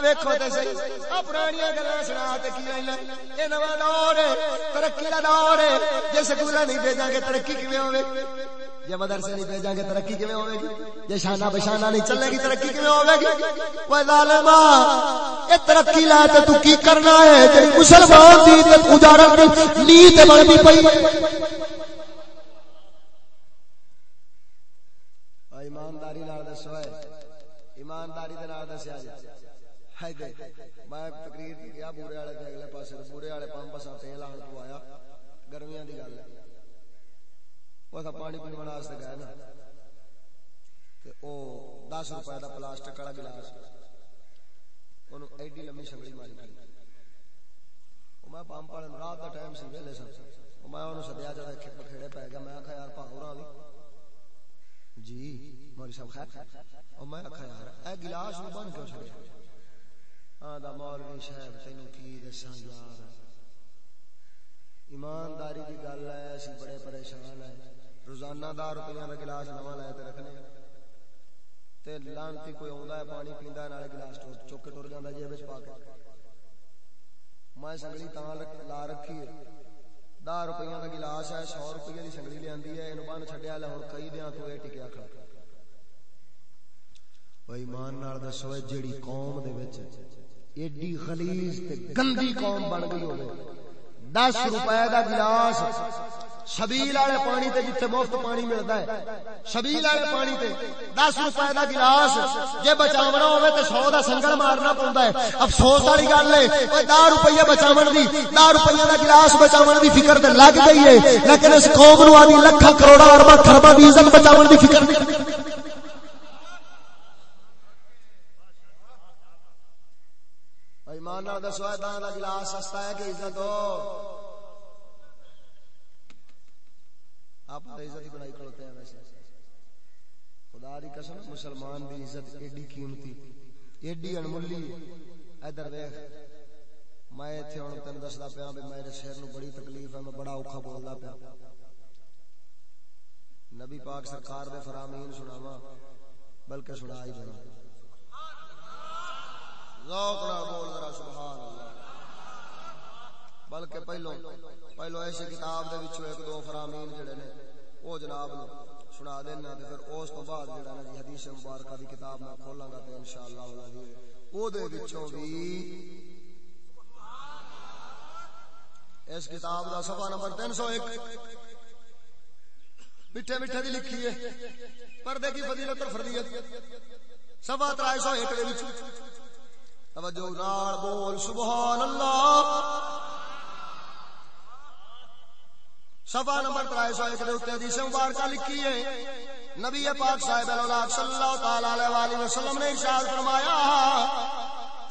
آئے ویکو تو صحیح پرانی گلا سنا یہ نواں دور ہے، ترقی کا دور ہے۔ جی سکول نہیں بھیجا گے، ترقی کیون ہوگی جی مدرسے نہیں بھیجا گے، ترقی کیون ہوے گی؟ جی شانہ بشانہ نہیں چلے گی، ترقی کیون ہوے گی؟ وہ ظالما یہ ترقی لا تے تو کی کرنا ہے؟ جی مسلمان دی تے اجارن نیت بننی پئی۔ ایمانداری نال دسو ایمانداری دے نال دسیا جی ہائے دے۔ میں تقریر کیا بورے والے دے اگلے پاسے بورے والے پمپ سا تیل آن پوایا گرمیاں دی گل ہے۔ وہ تھا پانی پینے واسطے گیا نا۔ تے او 10 روپے دا پلاسٹک والا گلاس۔ اونوں ایڈی لمبی شنگڑی ماری کھڑی میں پمپ والے رات کا ٹائم سی ویلے سن۔ میں انہوں سدیا جب بکھیڑے پی گیا میں آخیا یار پاؤ بھی جی موری صاحب خیر۔ اور میں آخیا یار، اے گلاس بن کیوں چڑیا آدھا مولوی صاحب، تینوں کی دساں یار؟ ایمانداری کی گل ہے، اسی بڑے پریشان ہیں۔ روزانہ دار روپیہ کا گلاس نواں لے کے رکھنے تے لانتی کوئی آندا ہے، پانی پیندا نالے گلاس چوک ٹر جاندا جیب وچ پا کے۔ میں سنگلی تاں لا رکھی ہے۔ دہ روپیہ کا گلاس ہے، سو روپیہ کی سنگلی لیا ہے یہ بن چڈیا لے ہوں کئی دیا تو یہ ٹکیا کھڑا بھائی مان نال دسو جیڑی قوم دے وچ ایڈی خلیز تے گندی قوم بن گئی ہوے 10 روپے دا گلاس شبیل والے پانی تے جتھے مفت پانی ملدا ہے۔ شبیل والے پانی تے 10 روپے دا گلاس جے بچاونا ہوے تے 100 دا سنگل مارنا پوندا ہے۔ افسوس والی گل ہے اوے 10 روپے بچاون دی 10 روپے دا گلاس بچاون دی فکر تے لگ گئی ہے۔ لیکن اس قوم نو آدی لاکھاں کروڑاں ارباں خرباں دی عزت بچاون دی فکر۔ نہیں ایمان نال دسو اے دا گلاس سستا ہے کہ عزت ہو۔ آپ عزت بنائی کرتے ہیں ویسے۔ خدا دی قسم، مسلمان دی عزت ایڈی قیمتی، ایڈی انمولی ادھر دیکھ میں ایتھے ہن تن دسدا پیا کہ میرے شہر نو بڑی تکلیف ہے، میں بڑا اوکھا بولدا پیا نبی پاک سرکار دے فرامین سناواں، بلکہ سنا ہی دینا ذوق نال بول ذرا، سبحان اللہ۔ بلکہ پہلو پہلو ایسی کتاب دے وچوں ایک دو فرامین جڑے نے، او جناب نو سنا دینا تے پھر اس تو بعد جڑا نا جی حدیث مبارکہ دی کتاب میں کھولاں گا تے انشاءاللہ العزیز او دے وچوں بھی اس کتاب دا صفحہ نمبر 301 میٹھے میٹھے دی لکھی ہے۔ پردے کی فضیلت اور فردیت صفحہ 301 دے وچ توجہ نال بول سبحان اللہ سفا نمبر ترائی سو ایک حدیث مبارکہ لکھی ہے۔ نبی پاک صاحب اللہ صلی اللہ تعالی علیہ وآلہ وسلم نے ارشاد فرمایا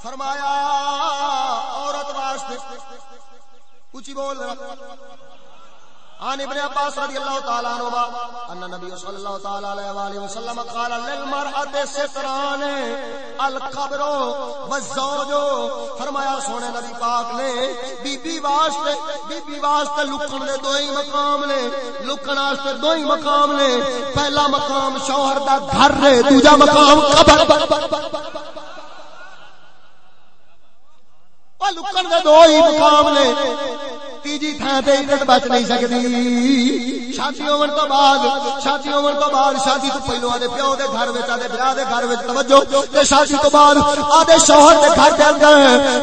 فرمایا، عورت واسطے، اونچی بول رہا عن ابن عباس رضی اللہ تعالی عنہ ان نبی صلی اللہ تعالی علیہ والہ وسلم قال، للمرأة ستران، القبر والزوج. فرمایا، سونے نبی پاک نے بی بی واسطے بی بی واسطے لکن دے دو ہی مقام نے لکن واسطے دو ہی مقام نے. پہلا مقام شوہر دا گھر ہے دوسرا مقام قبر. لکن دے دو ہی مقام نے. تیجی تھان تے عزت بچ نہیں سکدی شادی ہون تو بعد، شادی ہون تو بعد، شادی تو پہلو آدے پیو دے گھر وچ آدے بیاہ دے گھر وچ، توجہ، تے شادی تو بعد آدے شوہر دے گھر دے اندر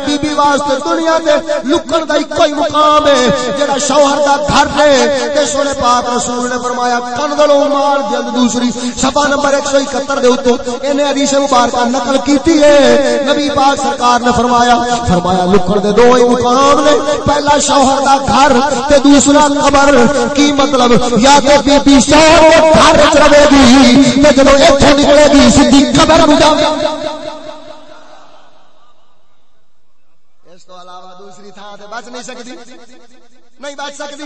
بی بی واسطے دنیا تے لکن دا کوئی مقام ہے، جڑا شوہر دا گھر ہے۔ تے سونے پاک رسول نے فرمایا کنگلو مار جلد دوسری صفحہ نمبر 171 دے اوتے اینے حدیث مبارکہ نقل کیتی ہے۔ نبی پاک سرکار نے فرمایا فرمایا، لکن دے دو ہی مقام نے، پہلا شوہر دا گھر تے دوسرا قبر، کی مطلب؟ یا تے بی بی شوہر دے گھر وچ رہے گی تے جدوں ایتھے نکلے گی، سیدھی قبر نو جاوے اس تو علاوہ دوسری تھاں تے بچ نہیں سکدی۔ نہیں بچ سکدی۔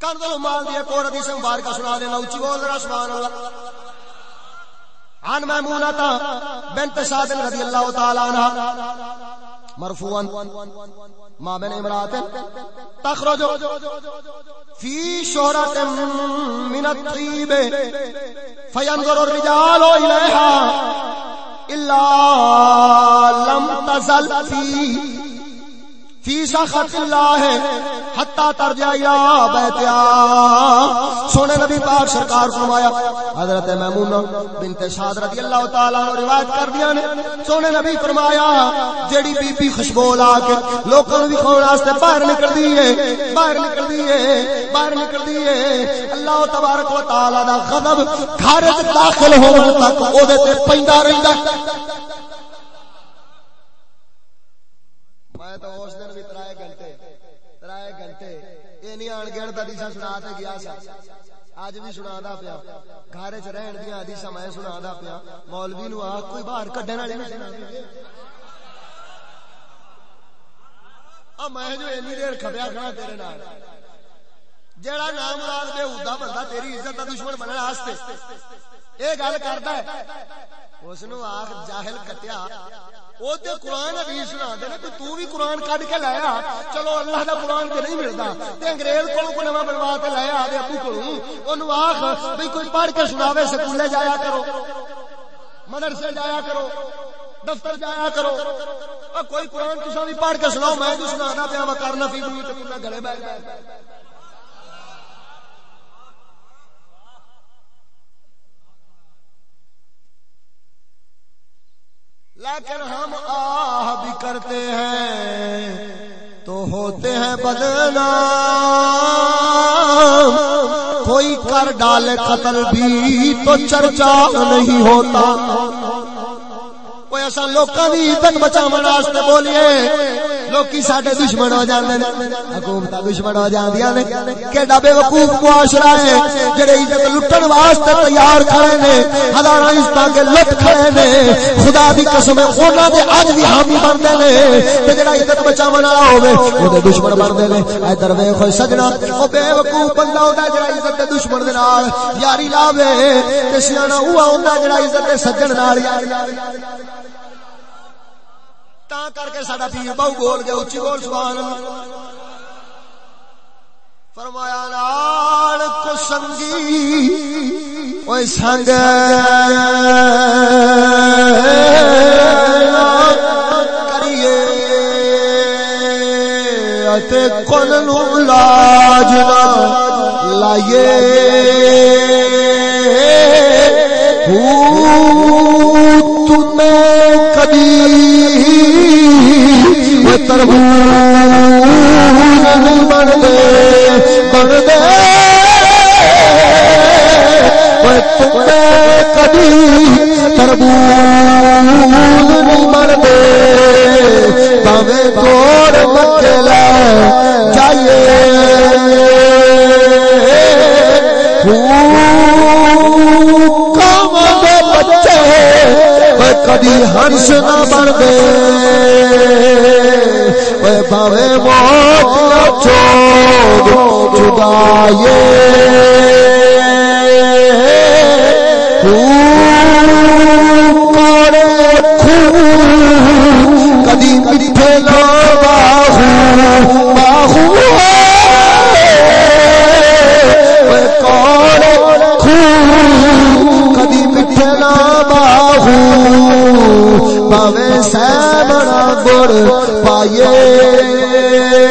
کر دو مال دی ایک اور حدیث مبارکہ سنا دینا، اونچی بول ذرا سبحان اللہ۔ عن میمونہ بنت سعد رضی اللہ تعالی عنہ۔ مرفوعا. ما بین امرات تخرج فی شهرة من الطیب. فینظر الرجال الیہا إلا لم تزل فی فی سخط اللہ حتی ترجع یا بیتیا سونے نبی پاک سرکار فرمایا، حضرت میمونہ بنت سعد رضی اللہ تعالی عنہ روایت کر دیا نے۔ سونے نبی فرمایا، جیڑی بی بی خوشبو لا کے لوکاں نوں دکھاون واسطے باہر نکلدی ہے، باہر نکلدی ہے، باہر نکلدی ہے۔ اللہ تبارک و تعالی دا غضب گھر وچ داخل ہون تک او دے تے پیندا رہندا۔ میں تو اس دن بھی ترائے گھنٹے ترائے گھنٹے یہ نہیں آن گن دیسا سنا تے گیا سا۔ آج بھی سنا دا پیا۔ گھر وچ رہن دی حدیث میں سنا دا پیا۔ مولوی نو آ کوئی باہر کڈن والے نہیں۔ میں جو اینی دیر کھپیا کھڑا ہاں تیرے نال۔ جیڑا نام مراد بے ہودا بندہ تیری عزت دا دشمن بننے واسطے۔ اے گل کردا ہے۔ اس نو آکھ جاہل کٹیا او تے قرآن حدیث سنا دے نا تو بھی قرآن کڈ کے لایا چلو اللہ دا قرآن تے نہیں ملدا تے انگریز کول کو نواں بنوا کے لایا دے ابو کولوں اونوں آکھ بھئی کوئی پڑھ کے سناوے سکولے جایا کرو مدرسے جایا کرو دفتر جایا کرو کوئی قرآن کسی بھی پڑھ کے سناؤ میں جو سنا پیا میں کرنا فی گلے بہ لیکن ہم آہ بھی کرتے ہیں، تو ہوتے ہیں بدنا کوئی کر ڈالے قتل بھی تو چرچا نہیں ہوتا۔ کوئی ایسا لوکاں بھی عزت بچاون واسطے بولیے لوکی ساڈے دشمن ہو جاندے نے حکومت دشمن ہو جاندیاں نے۔ کیڑا بے وقوف معاشرہ ہے، جڑے عزت لٹن واسطے تیار کھڑے نے، ہزاراں عزتاں کے لٹ کھڑے نے۔ خدا دی قسم انہاں دے اج بھی حامی بندے نے۔ تے جڑا عزت بچاون والا ہوے او دے دشمن بندے نے۔ ادھر ویکھ سجنا، او بے وقوف بندہ ہوندا جڑا عزت دے دشمن دے نال یاری لاوے۔ تے سیاںا اوہ ہوندا جڑا عزت دے سجن نال یاری لاوے۔ تا کر کے ساڈا پیر بہو بول گیا اچھی بول سبحان اللہ فرمایا لال کو سنگی اوے سنگ کریے تے کل نو لاج لائیے تربوز بن دے بن دے کبھی تربوز نہیں مچلا چاہیے کام بچے کدی ہنس نہ بن دے۔ پاوے موت چھوڑ جدائے باوے سہ بڑا گڑ پائیے۔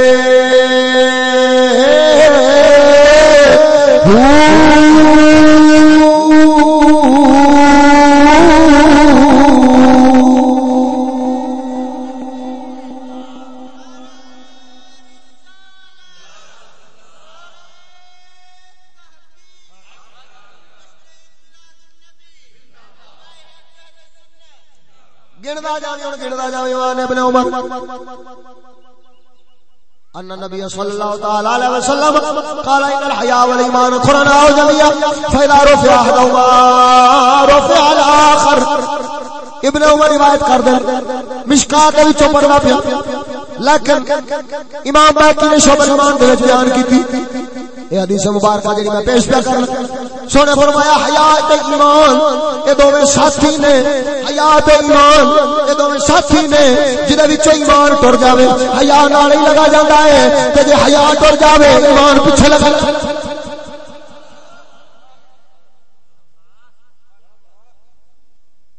وان ان النبي صلى الله تعالى عليه وسلم قال ان الحياء والايمان قرنا جميعا فاذا رفع احدهما رفع الاخر ابن عمر روایت کر دے مشکات وچ پڑھنا پیا لیکن امام باقی نے شعب ایمان دے بیان کیتی اے حدیث مبارکہ جڑی میں پیش پیا کرنا سونے فرمایا حیا تے ایمان اے دوویں ساتھی نے حیا تے ایمان اے دوویں ساتھی نے جدے وچ ایمان ٹر جاوے، حیا نال ہی لگا جاندا ہے، تے جے حیا ٹر جاوے، ایمان پیچھے لگا۔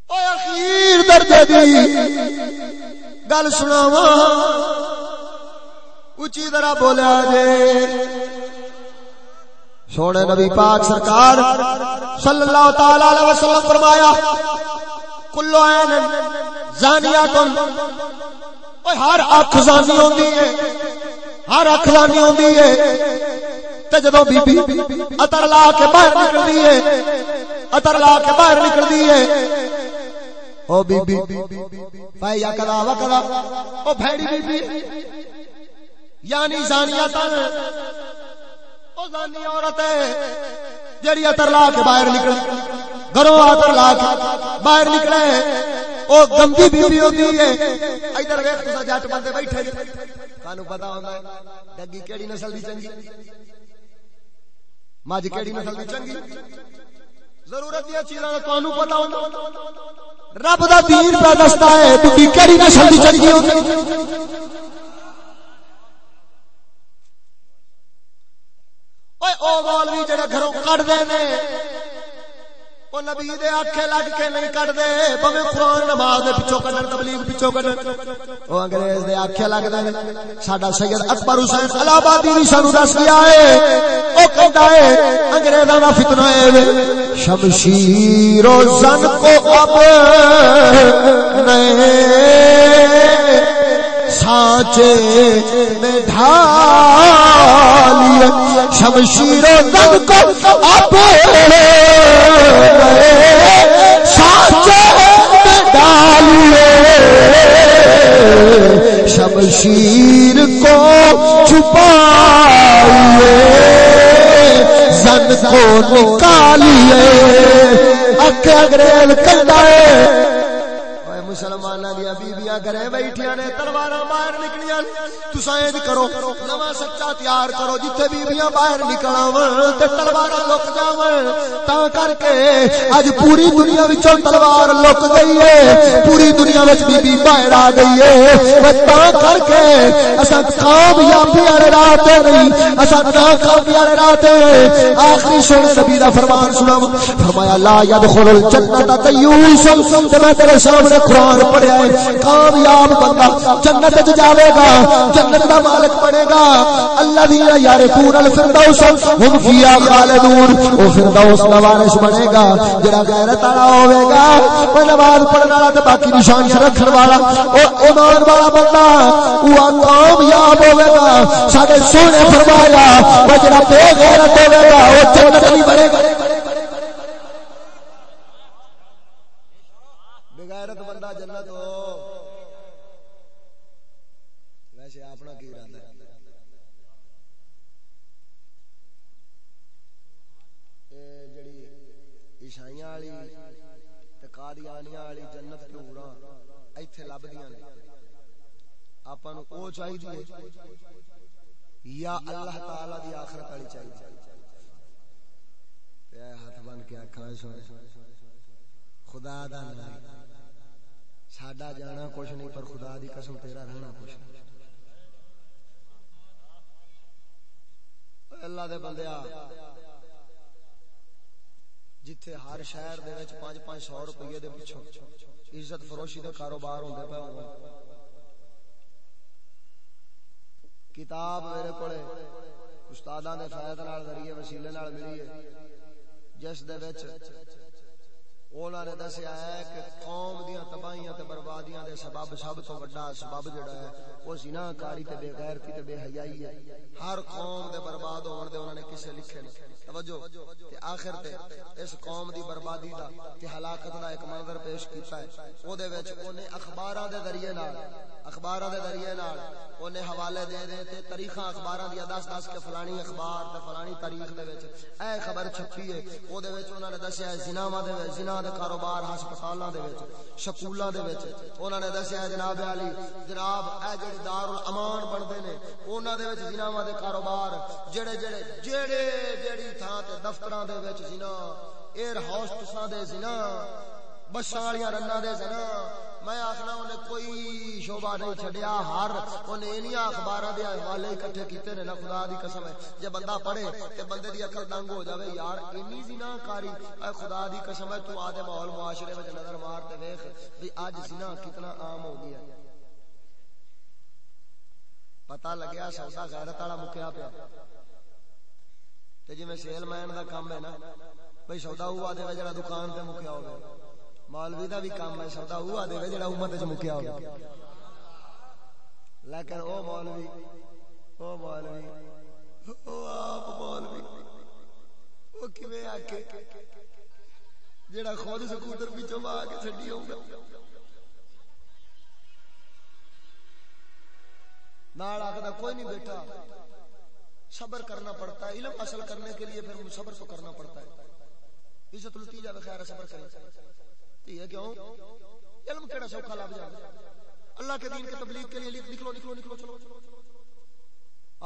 او اخیر درجے دی گل سناواں۔ اونچی طرح بولیا جے۔ سونے نبی پاک سرکار صلی اللہ تعالی علیہ وسلم فرمایا، کلو عین زانیاتن اوے ہر اکھ زانی ہوندی ہے، ہر اکھ زانی ہوندی ہے۔ تے جدوں بی بی عطر لا کے باہر نکلدی ہے عطر لا کے باہر نکلدی ہے۔ او بی بی فایا کلا وکلا او بھیڑی بی بی یعنی زانیہ تن زانیاتن زانی عورت ہے جڑی اتر لا کے باہر نکل گھروں اتر لا کے باہر نکلے۔ او گندی بیوی ہوندی ہے۔ ادھر ویکھ تسا جٹ بندے بیٹھے تانوں پتا ہوتا ہے، ڈگی کیڑی نسل دی چنگی۔ مجھ کیڑی نسل دی چنگی۔ ضرورت دیا چیزاں دا تانوں پتا ہوندا رب دا دین پہ دستا ہے تو کیڑی نسل دی چنگی ہوندی اوے او مولوی جڑے گھروں کڈ دے نے او نبی دے آکھے لگ کے نہیں کڈ دے بھویں قران نماز دے پچھوں کڈن تبلیغ پچھوں کڈن او انگریز دے آکھے لگ دے ساڈا سید اکبر حسین الہ آبادی وی سانو دس گیا ہے او کہندا ہے انگریزاں دا فتنہ ہے شمشیر و زن کو اب نئے سانچے میں ڈھالی شمشیر و زن کو اب سانچے میں ڈالیے شمشیر کو چھپائیے زن کو نکالیے اکھے انگریز کہتا ہے۔ مسلمانہ دیا بیبیاں گھرے بیٹھیاں نے تلواراں باہر نکلیاں تساں اج کرو۔ نواں سچا تیار کرو، جتھے بیبیاں باہر نکلاون تے تلواراں لک جاون۔ تا کر کے اج پوری دنیا وچوں تلوار لک گئی ہے۔ پوری دنیا وچ بی بی باہر آ گئی ہے۔ وہ تا کر کے اساں کامیابی والے راہ تے نہیں اساں ناکامی والے راہ تے آخری سن نبی دا فرمان سناو فرمایا، لا يدخل الجنہ تیوس تے میں تیرے سامنے قرآن پڑھیا ہے۔ کامیاب بندہ جنت وچ جاوے گا۔ جنت دا مالک بنے گا۔ الذين يرثون الفردوس هم فيها خالدون؟ او فردوس دا وارث بنے گا۔ جڑا غیرت والا ہوے گا او نماز پڑھن والا تے باقی نشان رکھن والا۔ او ایمان والا بندہ او کامیاب ہوے گا۔ ساڈے سونے فرمایا او جڑا بے غیرت ہوے گا او جنت نہیں بنے گا بغیرت بندہ جنت ہو ویسے اپنا کی ارادہ ہے اے جڑی عیسائیاں والی تے قادیانیاں والی جنت ٹوڑا ایتھے لبدیاں نے آپاں نو او چاہیے یا اللہ تعالی دی آخرت والی چاہیے۔ تے ہاتھ بن کے آکھاں سن خدا دا نام ساڈا جانا کچھ نہیں، پر خدا دی قسم تیرا رہنا کچھ نہیں۔ اللہ دے بندیا جتھے ہر شہر دے وچ 5 500 روپے دے پیچھے عزت فروشی دے کاروبار ہوندے پے ہون۔ کتاب میرے کو استاداں دے فائدہ نال، ذریعے وسیلے نال ملی ہے۔ جس دے وچ انہوں نے دسیا ہے کہ قوم دیاں تباہیاں تے بربادیاں دے سبب سب تو بڑا سبب جڑا ہے وہ زنا کاری تے بے غیرتی تے بے حیائی ہے ہر قوم دے برباد ہون دے انہوں نے کسے لکھے نے توجہ تے آخر تے اس قوم دی بربادی دا تے ہلاکت دا ایک منظر پیش کیتا ہے او دے وچ اونے اخباراں دے ذریعے نال اخباراں دے ذریعے نال اونے حوالے دے دے تے تاریخاں اخباراں دی دس دس کے فلانی اخبار تے فلانی تاریخ دے وچ اے خبر چھپی ہے او دے وچ انہوں نے دسیا ہے زنا دے وچ زنا دے کاروبار ہسپتالاں دے وچ سکولاں دے وچ انہاں نے دسیا جناب علی جناب اے جڑے دار الامان بندے نے انہاں دے وچ زنا دے کاروبار جڑے جڑے جڑے جڑی تھاں تے دفتراں دے وچ زنا ایئر ہوسٹساں دے زنا بساں والیاں رناں دے زنا میں آخنا انہیں کوئی شعبہ نہیں چھڈیا، ہر انہیں انہیاں اخباراں دے حوالے اکٹھے کیتے نے نا خدا دی قسم ہے۔ جے بندہ پڑھے تے بندے دی عقل دنگ ہو جاوے، یار انی زنا کاری اے خدا دی قسم ہے، تو آدے ماحول معاشرے وچ نظر مار تے ویکھ بھی اج زنا کتنا عام ہو گیا۔ پتہ لگیا سودا غیرت والا مکیا پیا۔ تے جویں سیل مین دا کام ہے نا، بھئی سودا ہوا دے جڑا دکان تے مکیا ہوے مولوی دا بھی کام ہے سودا ہوا دے جڑا امت وچ مکیا ہوے لیکن او مولوی او مولوی، او آپ مولوی، او کیویں آکے جڑا خود سکوٹر پیچھے وا کے چھڈی ہوگا نال آخدا کوئی نہیں بیٹا۔ صبر کرنا پڑتا ہے، علم حاصل کرنے کے لیے پھر صبر تو کرنا پڑتا ہے۔ عزت لٹی جائے خیر صبر کرے یہ کیوں؟ علم کیڑا سوکھا لگ جائے؟ اللہ کے دین کے تبلیغ کے لیے نکلو نکلو نکلو چلو۔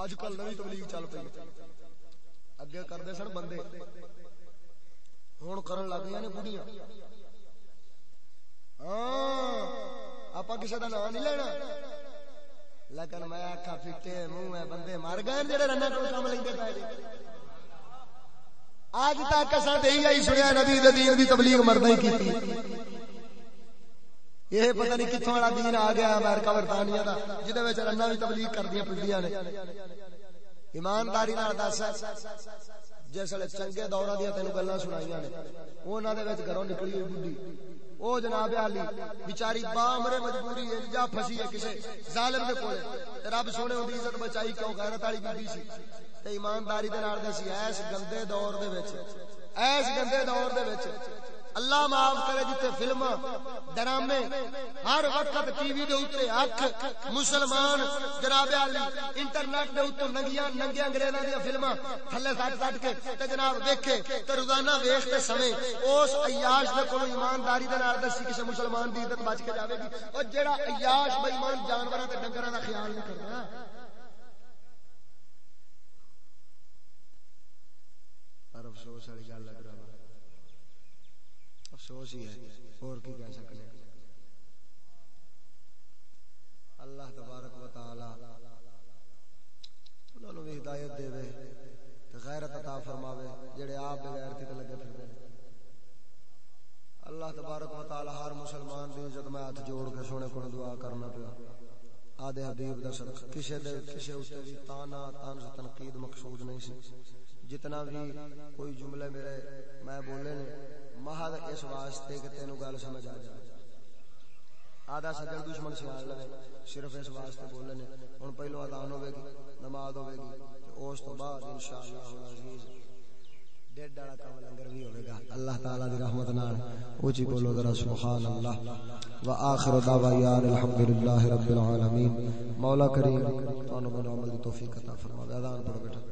اج کل نوی تبلیغ چل پی اگے کرتے سن بندے۔ ہوں کرن لگ گئی نے بڑھیاں ہاں آپ کسی کا نام نہیں لینا۔ لیکن میں آخا فٹے منہ بندے مر گئے جڑے رن کو کام لیں پے۔ آج تک اصل یہی سنیا نبی دین دی تبلیغ مرد ہی کی یہ پتہ نہیں کتوں والا دین آ گیا امریکہ برطانیہ کا جہد رنا بھی تبلیغ کردیا پہ نے۔ ایمانداری دس جس ویل چنگے دورہ دیا تین گلا سنائی نے۔ انہوں نے گھروں نکلی ہوئی بڑھی او جناب علی بیچاری بامرے مجبوری ہے، جا پھسی ہے کسے ظالم دے کولے۔ رب سونے دی عزت بچائی، کیوں غیرت والی بی بی سی؟ تے ایمانداری دے نال دسی ایس گندے دور دے وچ، ایس گندے دور دے وچ۔ اللہ معاف کرے جتے فلم ڈرامے، ہر وقت ٹی وی دے اوتے اکھ مسلمان جناب علی، انٹرنیٹ دے اوتے ننگیاں ننگے انگریزاں دی فلماں تھلے سٹ سٹ کے تے جناب ویکھے تے روزانہ ویکھتے سمے، اس عیاش دے کول ایمانداری دے نال دسی کسے مسلمان دی عزت بچ کے جاوے گی۔ او جیڑا عیاش بے ایمان جانوراں تے ڈنگراں دا خیال نہیں کردا۔ پر افسوس والی گل ہے افسوس ہی ہے، اور کی کہہ سکتے اللہ تبارک و تعالی انہوں نے بھی ہدایت دے وے تے غیرت عطا فرماوے، جڑے آپ بغیر تے لگے پھردے اللہ تبارک و تعالی ہر مسلمان دی عزت میں ہاتھ جوڑ کے سونے کو دعا کرنا پیا۔ آدھے حبیب دا صدقہ، کسے دے، کسے اوتے بھی تانا طنز تنقید مقصود نہیں سی۔ جتنا بھی کوئی جملے میرے میں بولے نے، محض اس واسطے کہ تینوں گل سمجھ آ جائے۔ آدھا سجن دشمن سیال لگے، صرف اس واسطے بولے نے۔ ہن پہلو اذان ہوے گی، نماز ہوے گی تے اس تو بعد انشاءاللہ العزیز کام لنگر بھی ہوے گا۔ اللہ تعالی دی رحمت نال۔ بولو ذرا سبحان اللہ واخر دعوانا الحمدللہ رب العالمین۔ مولا کریم تو نے عمل دی توفیق عطا فرما اذان بیٹا۔